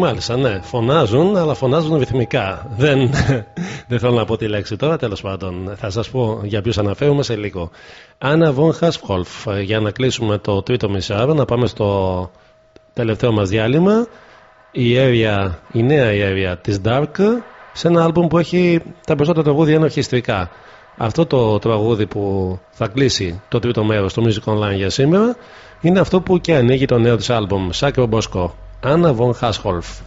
Μάλιστα, ναι, φωνάζουν, αλλά φωνάζουν ρυθμικά. Δεν, <laughs> δεν θέλω να πω τη λέξη τώρα, τέλος πάντων. Θα σας πω για ποιους αναφέρουμε σε λίγο. Άννα Βον Χάσχολφ, για να κλείσουμε το τρίτο μισάρο, να πάμε στο τελευταίο μας διάλειμμα. Η, area, η νέα area της Dark σε ένα άλμπουμ που έχει τα περισσότερα τραγούδια ενορχιστρικά. Αυτό το τραγούδι που θα κλείσει το τρίτο μέρος του Music Online για σήμερα είναι αυτό που και ανοίγει το νέο της άλμπουμ Σάκρο Μποσκό Άννα Βον Χάσχολφ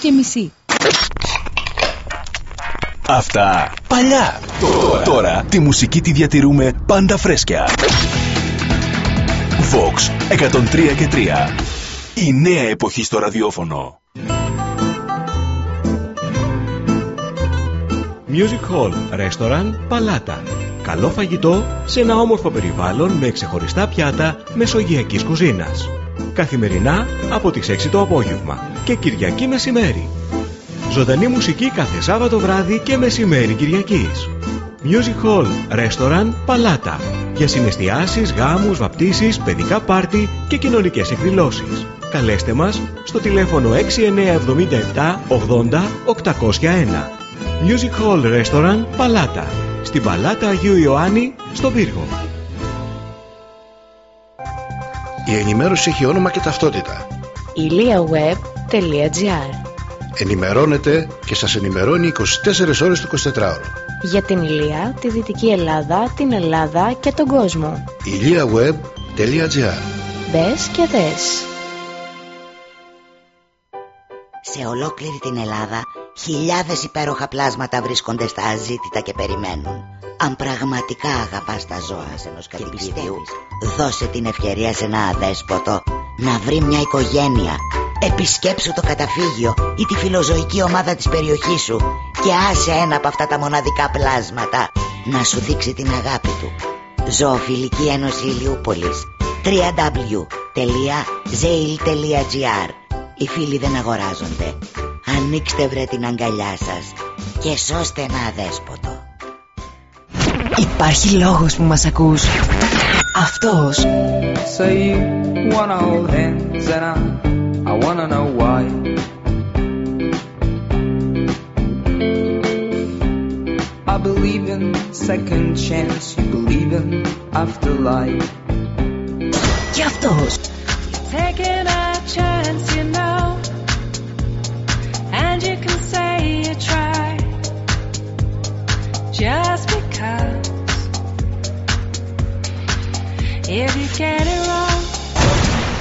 και μισή. Αυτά παλιά. Τώρα, τώρα τη μουσική τη διατηρούμε πάντα φρέσκια. Vox 103 και 3. Η νέα εποχή στο ραδιόφωνο. Music Hall, Restaurant, Παλάτα. Καλό φαγητό σε ένα όμορφο περιβάλλον με ξεχωριστά πιάτα μεσογειακής κουζίνας. Καθημερινά από τις 6 το απόγευμα και Κυριακή μεσημέρι. Ζωντανή μουσική κάθε Σάββατο βράδυ και μεσημέρι Κυριακής. Music Hall, Restaurant, Παλάτα. Για συναισθιάσεις, γάμους, βαπτίσεις, παιδικά πάρτι και κοινωνικές εκδηλώσεις. Καλέστε μας στο τηλέφωνο 6977 80 801. Music Hall Restaurant Παλάτα. Στην Παλάτα Αγίου Ιωάννη, στον Πύργο. Η ενημέρωση έχει όνομα και ταυτότητα. iliaweb.gr Ενημερώνετε και σας ενημερώνει 24 ώρες το 24ωρο. Για την Ηλία, τη Δυτική Ελλάδα, την Ελλάδα και τον κόσμο. iliaweb.gr Μπες και δες. Σε ολόκληρη την Ελλάδα χιλιάδες υπέροχα πλάσματα βρίσκονται στα αζήτητα και περιμένουν. Αν πραγματικά αγαπάς τα ζώα ενός κατοικίδιου, δώσε την ευκαιρία σε ένα αδέσποτο να βρει μια οικογένεια. Επισκέψου το καταφύγιο ή τη φιλοζωική ομάδα της περιοχής σου και άσε ένα από αυτά τα μοναδικά πλάσματα να σου δείξει την αγάπη του. Ζωοφιλική Ένωση Ηλιούπολης www.zail.gr Οι φίλοι δεν αγοράζονται. Ανοίξτε βρε την αγκαλιά σας και σώστε ένα αδέσποτο. Υπάρχει λόγος που μας ακούς. Αυτός. Say you wanna hold hands and I, I wanna know why. I believe in second chance, you believe in afterlife. Και αυτός. Taking a chance, you know, and you can say you tried just because. If you get it wrong,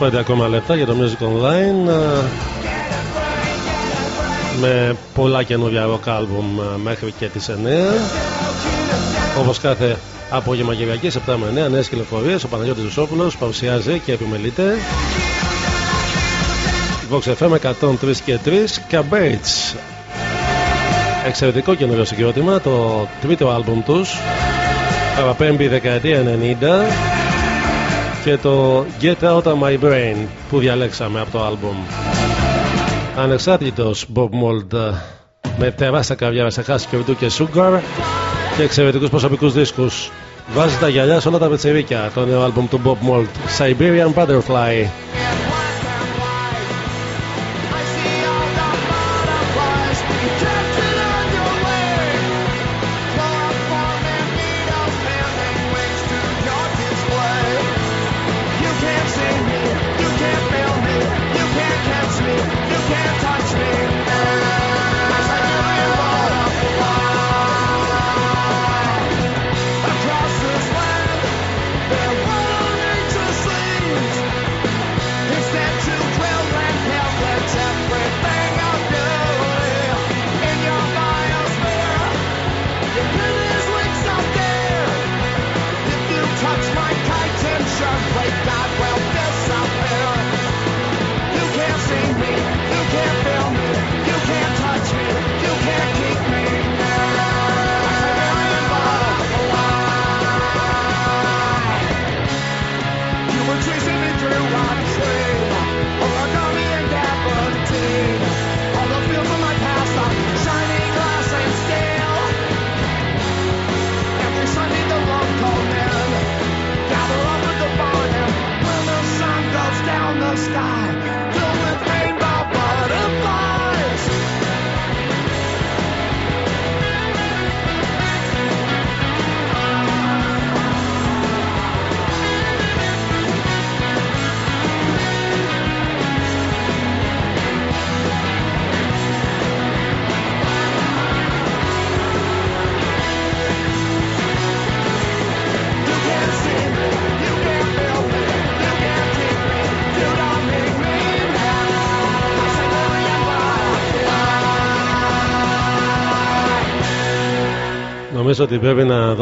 25 ακόμα λεπτά για το Music Online ε, με πολλά καινούργια rock album ε, μέχρι και τις 9 όπως κάθε απόγευμα Κυριακή 7 με 9 νέες κυκλοφορίες. Ο Παναγιώτης Ζουσόπουλος παρουσιάζει και επιμελείται. Vox FM 103 και 3 Cabates. Εξαιρετικό καινούριο συγκρότημα το τρίτο άλμπουμ τους. Παραπέμπει δεκαετία 90 και το Get Out of My Brain που διαλέξαμε από το άλμπουμ. Ανεξάρτητος Bob Mold με τεράστια καβιά σε χάση και και Sugar και εξαιρετικούς προσωπικούς δίσκους. Βάζει τα γυαλιά σε όλα τα πετσερίκια το νέο άλμπουμ του Bob Mold Siberian Butterfly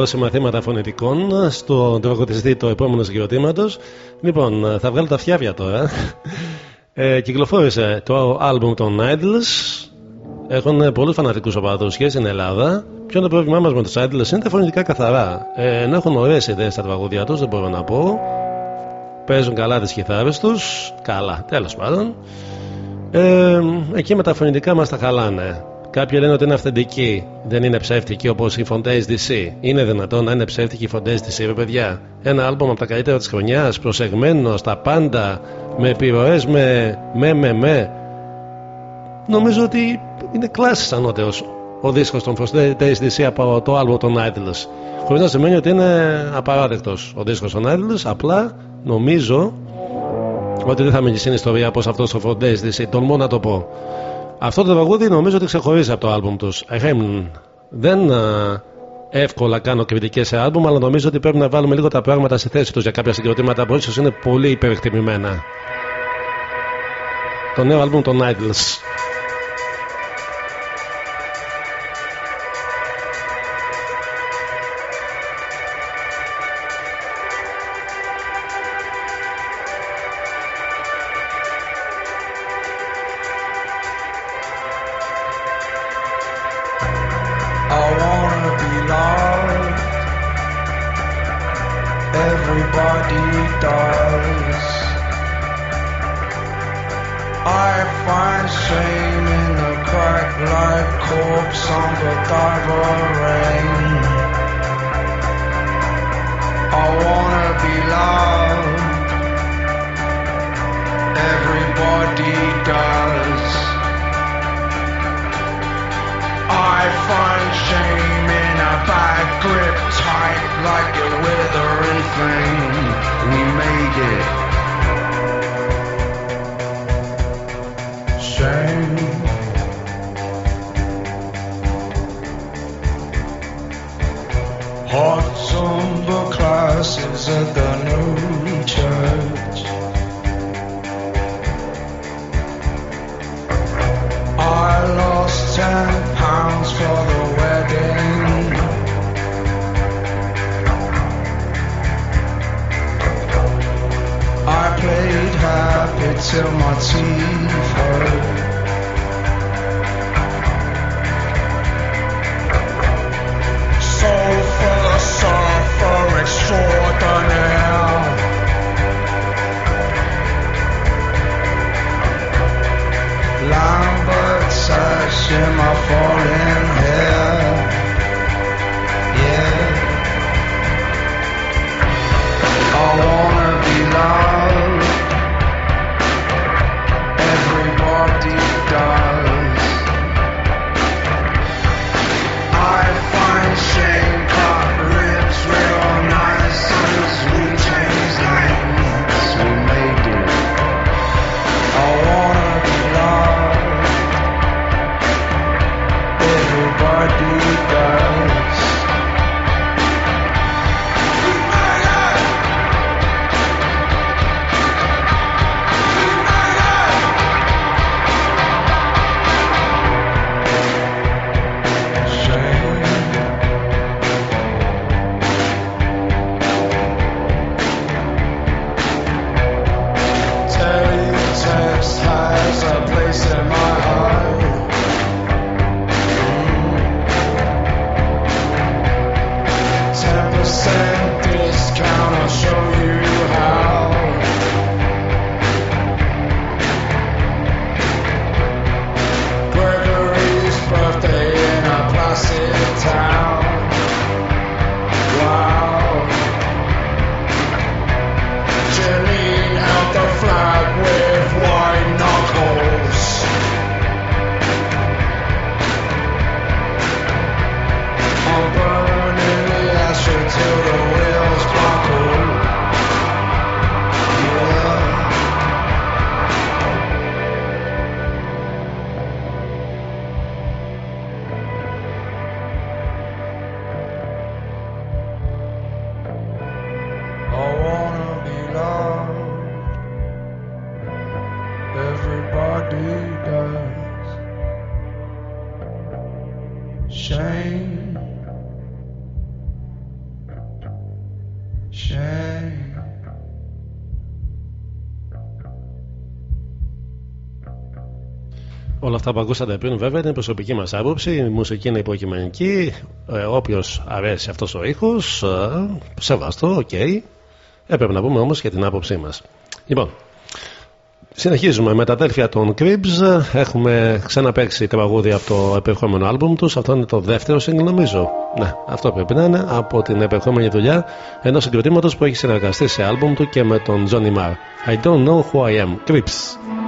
δώσει μαθήματα φωνητικών στον τραγουδιστή του επόμενου συγκροτήματος. Λοιπόν, θα βγάλω τα φτιάβια τώρα. Ε, κυκλοφόρησε το album των Idols. Έχουν πολλούς φανατικούς οπαδού και στην Ελλάδα. Ποιο είναι το πρόβλημά μας με τους Idols, είναι τα φωνητικά καθαρά. Ε, ενώ έχουν ωραίες ιδέες στα τραγούδια τους, δεν μπορώ να πω. Παίζουν καλά τις κιθάρες τους. Καλά, τέλος πάντων. Ε, εκεί με τα φωνητικά μας τα χαλάνε. Κάποιοι λένε ότι είναι αυθεντική, δεν είναι ψεύτικη όπως η Fontaine DC. Είναι δυνατόν να είναι ψεύτικη η Fontaine DC, ρε παιδιά. Ένα άλμπομ από τα καλύτερα της χρονιάς, προσεγμένο στα πάντα, με επιρροές με με με με. Νομίζω ότι είναι κλάσης ανώτερο ο δίσκος των Fontaine DC από το άλμπομ των Idols. Χωρίς να σημαίνει ότι είναι απαράδεκτος ο δίσκος των Idols, απλά νομίζω ότι δεν θα μείνει στην ιστορία όπως αυτός το Fontaine DC. Τολμώ να το πω. Αυτό το τραγούδι νομίζω ότι ξεχωρίζει από το άλμπουμ τους. Δεν α, εύκολα κάνω κριτικές σε άλμπουμ, αλλά νομίζω ότι πρέπει να βάλουμε λίγο τα πράγματα στη θέση τους για κάποια συγκροτήματα που ίσως είναι πολύ υπερεκτιμημένα. Το νέο άλμπουμ των Idols. Αυτά που ακούσατε πριν, βέβαια, είναι η προσωπική μας άποψη. Η μουσική είναι υποκειμενική. Ε, Όποιος αρέσει αυτός ο ήχος, ε, σεβαστό, οκ. Έπρεπε να πούμε όμως και την άποψή μας. Λοιπόν, συνεχίζουμε με τα αδέλφια των Cribs. Έχουμε ξαναπέξει τραγούδια από το επερχόμενο άλμπουμ τους. Αυτό είναι το δεύτερο single, νομίζω. Ναι, αυτό πρέπει να είναι από την επερχόμενη δουλειά ενός συγκροτήματος που έχει συνεργαστεί σε άλμπουμ του και με τον Johnny Marr. I don't know who I am. Cribs.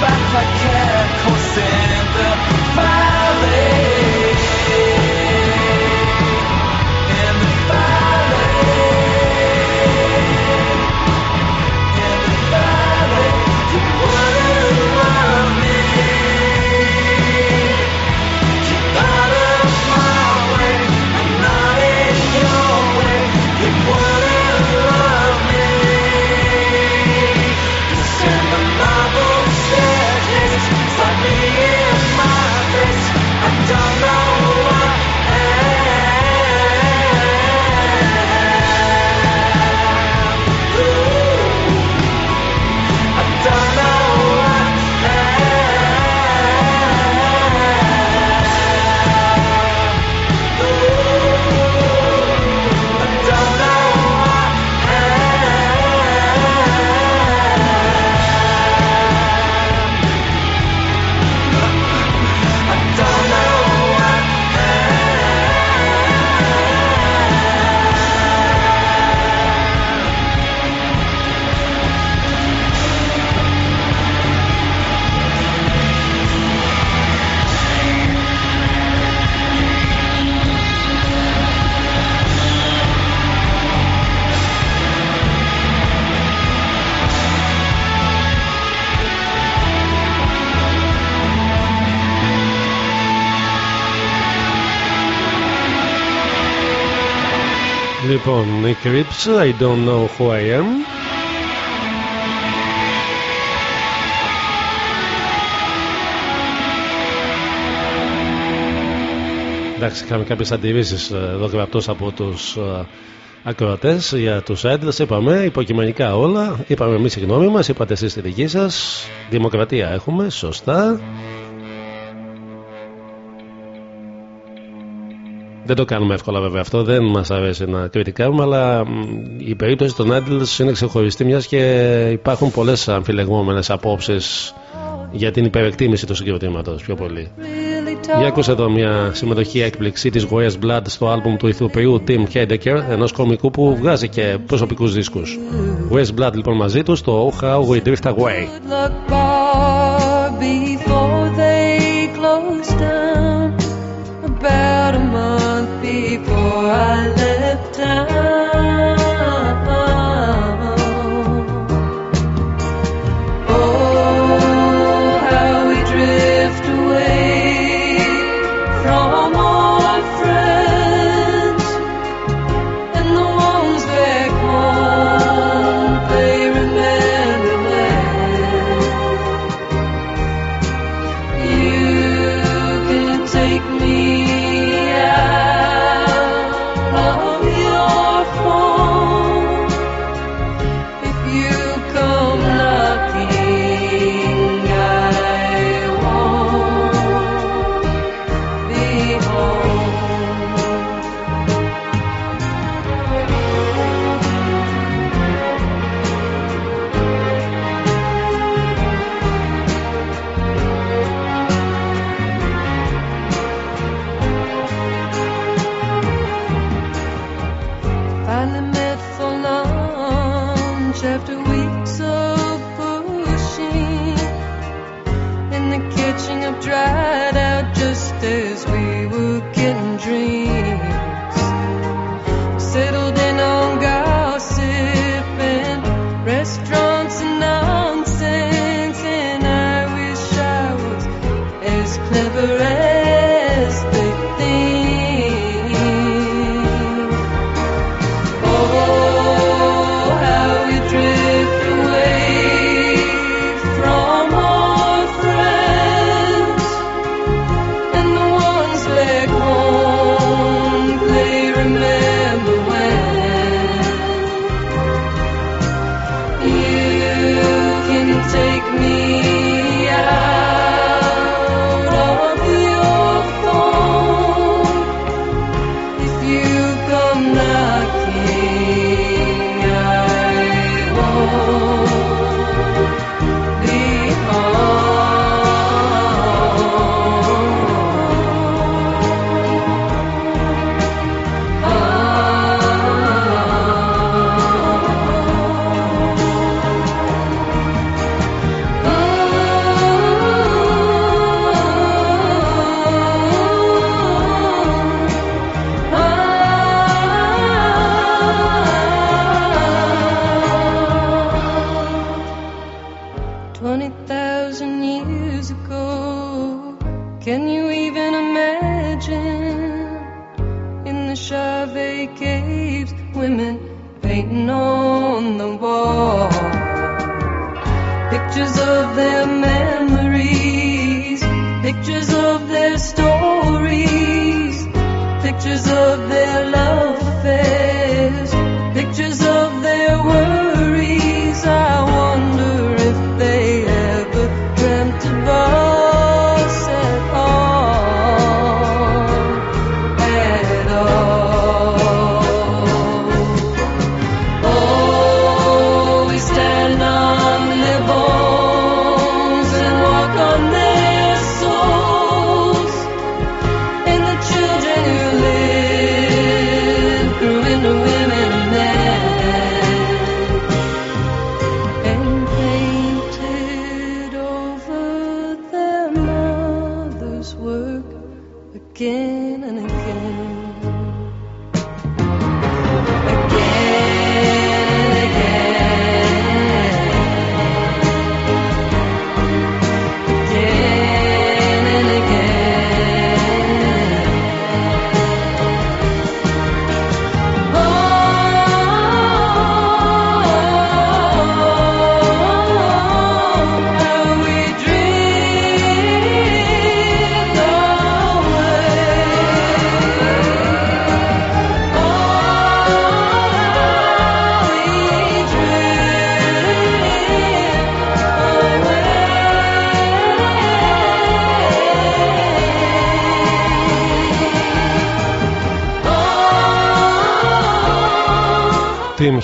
back like Λοιπόν, οι Crips, I don't know who I am. Εντάξει, είχαμε κάποιες αντιρρήσεις εδώ γραπτός από τους ακροατές για τους Έντλε. Είπαμε υποκειμενικά όλα. Είπαμε εμείς τη γνώμη μας, είπατε εσείς τη δική σας. Δημοκρατία έχουμε, σωστά. Δεν το κάνουμε εύκολα βέβαια αυτό, δεν μας αρέσει να κριτικάρουμε, αλλά μ, η περίπτωση των Άντλ είναι ξεχωριστή μιας και υπάρχουν πολλές αμφιλεγόμενες απόψεις για την υπερεκτίμηση του συγκροτήματος πιο πολύ. Για ακούσε εδώ μια συμμετοχή έκπληξη της West Blood στο άλμπουμ του ηθοποιού Tim Heidecker, ενός κομικού που βγάζει και προσωπικούς δίσκους. West Blood λοιπόν μαζί του στο Oh How We Drift Away.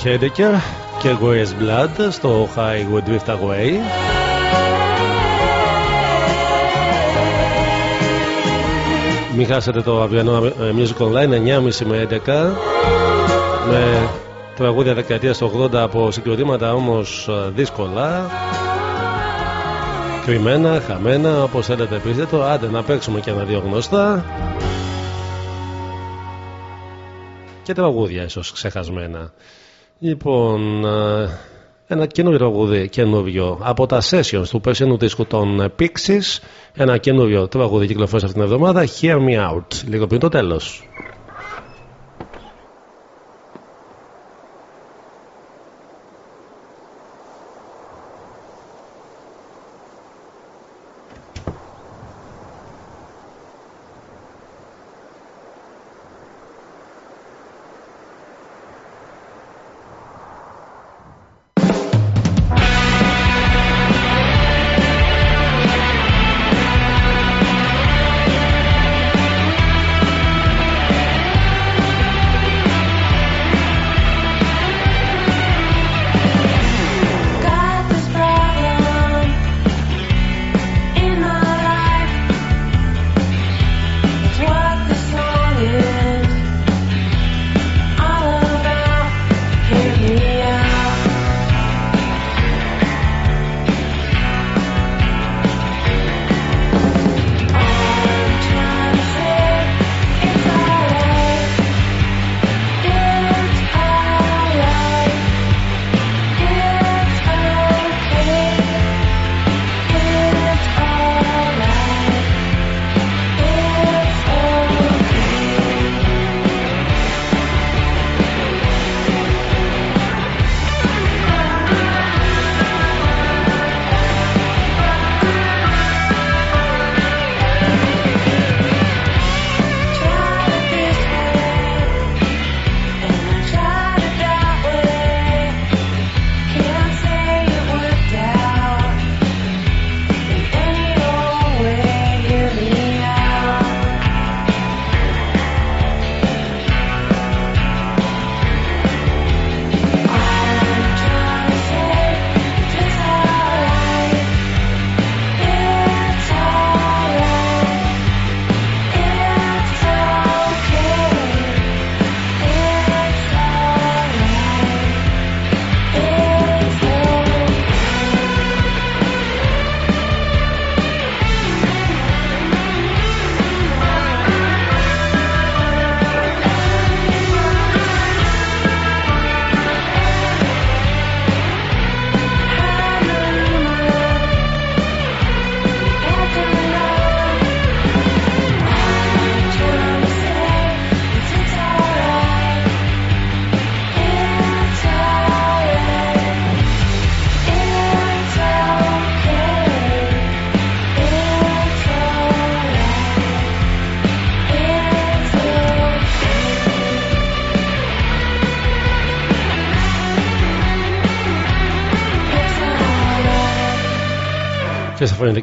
Tim Heidecker και Where's Blood στο High We Drift Away. Μην χάσετε το αυριανό ε, Music Online 9.30 με 11 με τραγούδια δεκαετίας του 80 από συγκροτήματα όμως ε, δύσκολα. Κρυμμένα, χαμένα όπως θέλετε πείτε το. Άντε να παίξουμε και ένα δύο γνωστά και τραγούδια ίσως ξεχασμένα λοιπόν ε, ένα καινούριο τραγούδι καινούριο από τα sessions του περσινού δίσκου των Pixies. Ένα καινούριο τραγούδι κυκλοφόρησε αυτήν την εβδομάδα Hear Me Out λίγο πριν το τέλος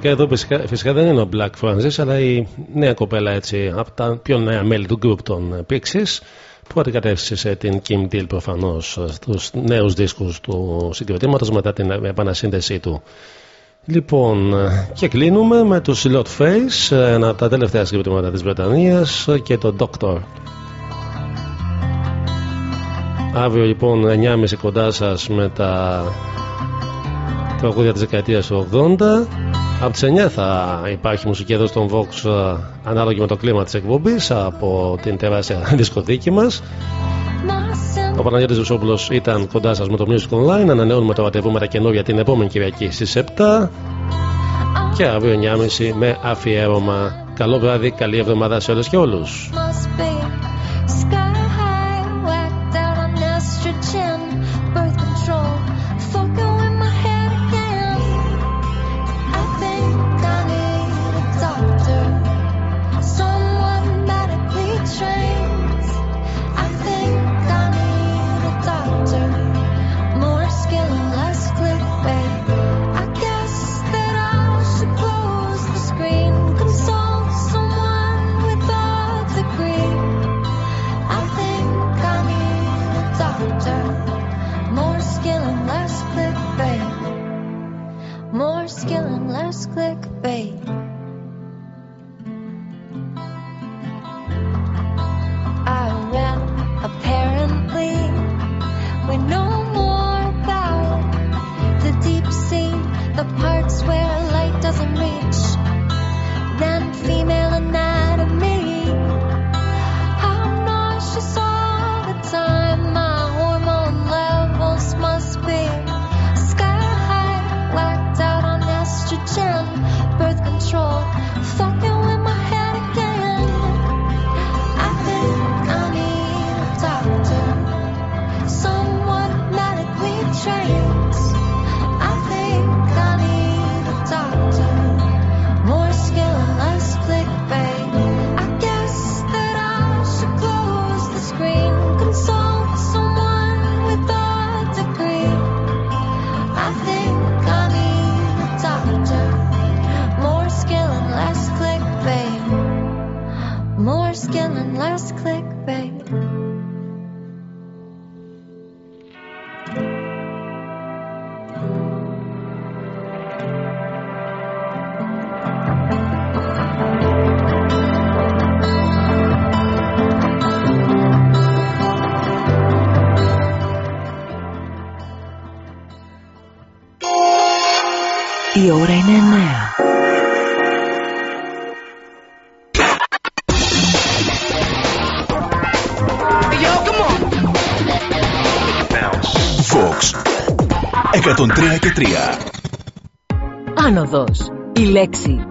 Και στα φωνητικά εδώ φυσικά, φυσικά δεν είναι ο Black Francis αλλά η νέα κοπέλα έτσι από τα πιο νέα μέλη του group των Pixies που αντικατεύθυνσε την Kim Deal προφανώς στους νέους δίσκους του συγκροτήματος μετά την επανασύνδεσή του. Λοιπόν, και κλείνουμε με το Slot Face, ένα από τα τελευταία συγκροτήματα της Βρετανίας και το Doctor. Αύριο λοιπόν 9.30 κοντά σας με τα τραγούδια της δεκαετίας του 80 από τις 9 θα υπάρχει μουσική εδώ στον Vox ε, ανάλογη με το κλίμα της εκπομπής από την τεράστια <laughs> δισκοθήκη μας. Ο Παναγιώτης Βουσόπουλος ήταν κοντά σας με το Music Online. Ανανεώνουμε το ραντεβού με τα καινούργια την επόμενη Κυριακή στις 7 και αύριο 9.30 με αφιέρωμα. Καλό βράδυ, καλή εβδομάδα σε όλες και όλους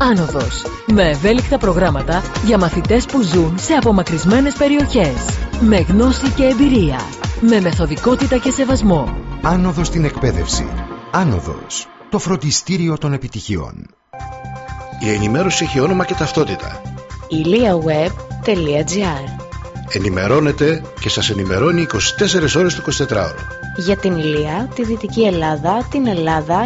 Άνοδος. Με ευέλικτα προγράμματα για μαθητές που ζουν σε απομακρυσμένες περιοχές. Με γνώση και εμπειρία. Με μεθοδικότητα και σεβασμό. Άνοδος στην εκπαίδευση. Άνοδος. Το φροντιστήριο των επιτυχιών. Η ενημέρωση έχει όνομα και ταυτότητα. iliaweb.gr Ενημερώνετε και σας ενημερώνει 24 ώρες το 24ωρο. Για την Ηλία, τη Δυτική Ελλάδα, την Ελλάδα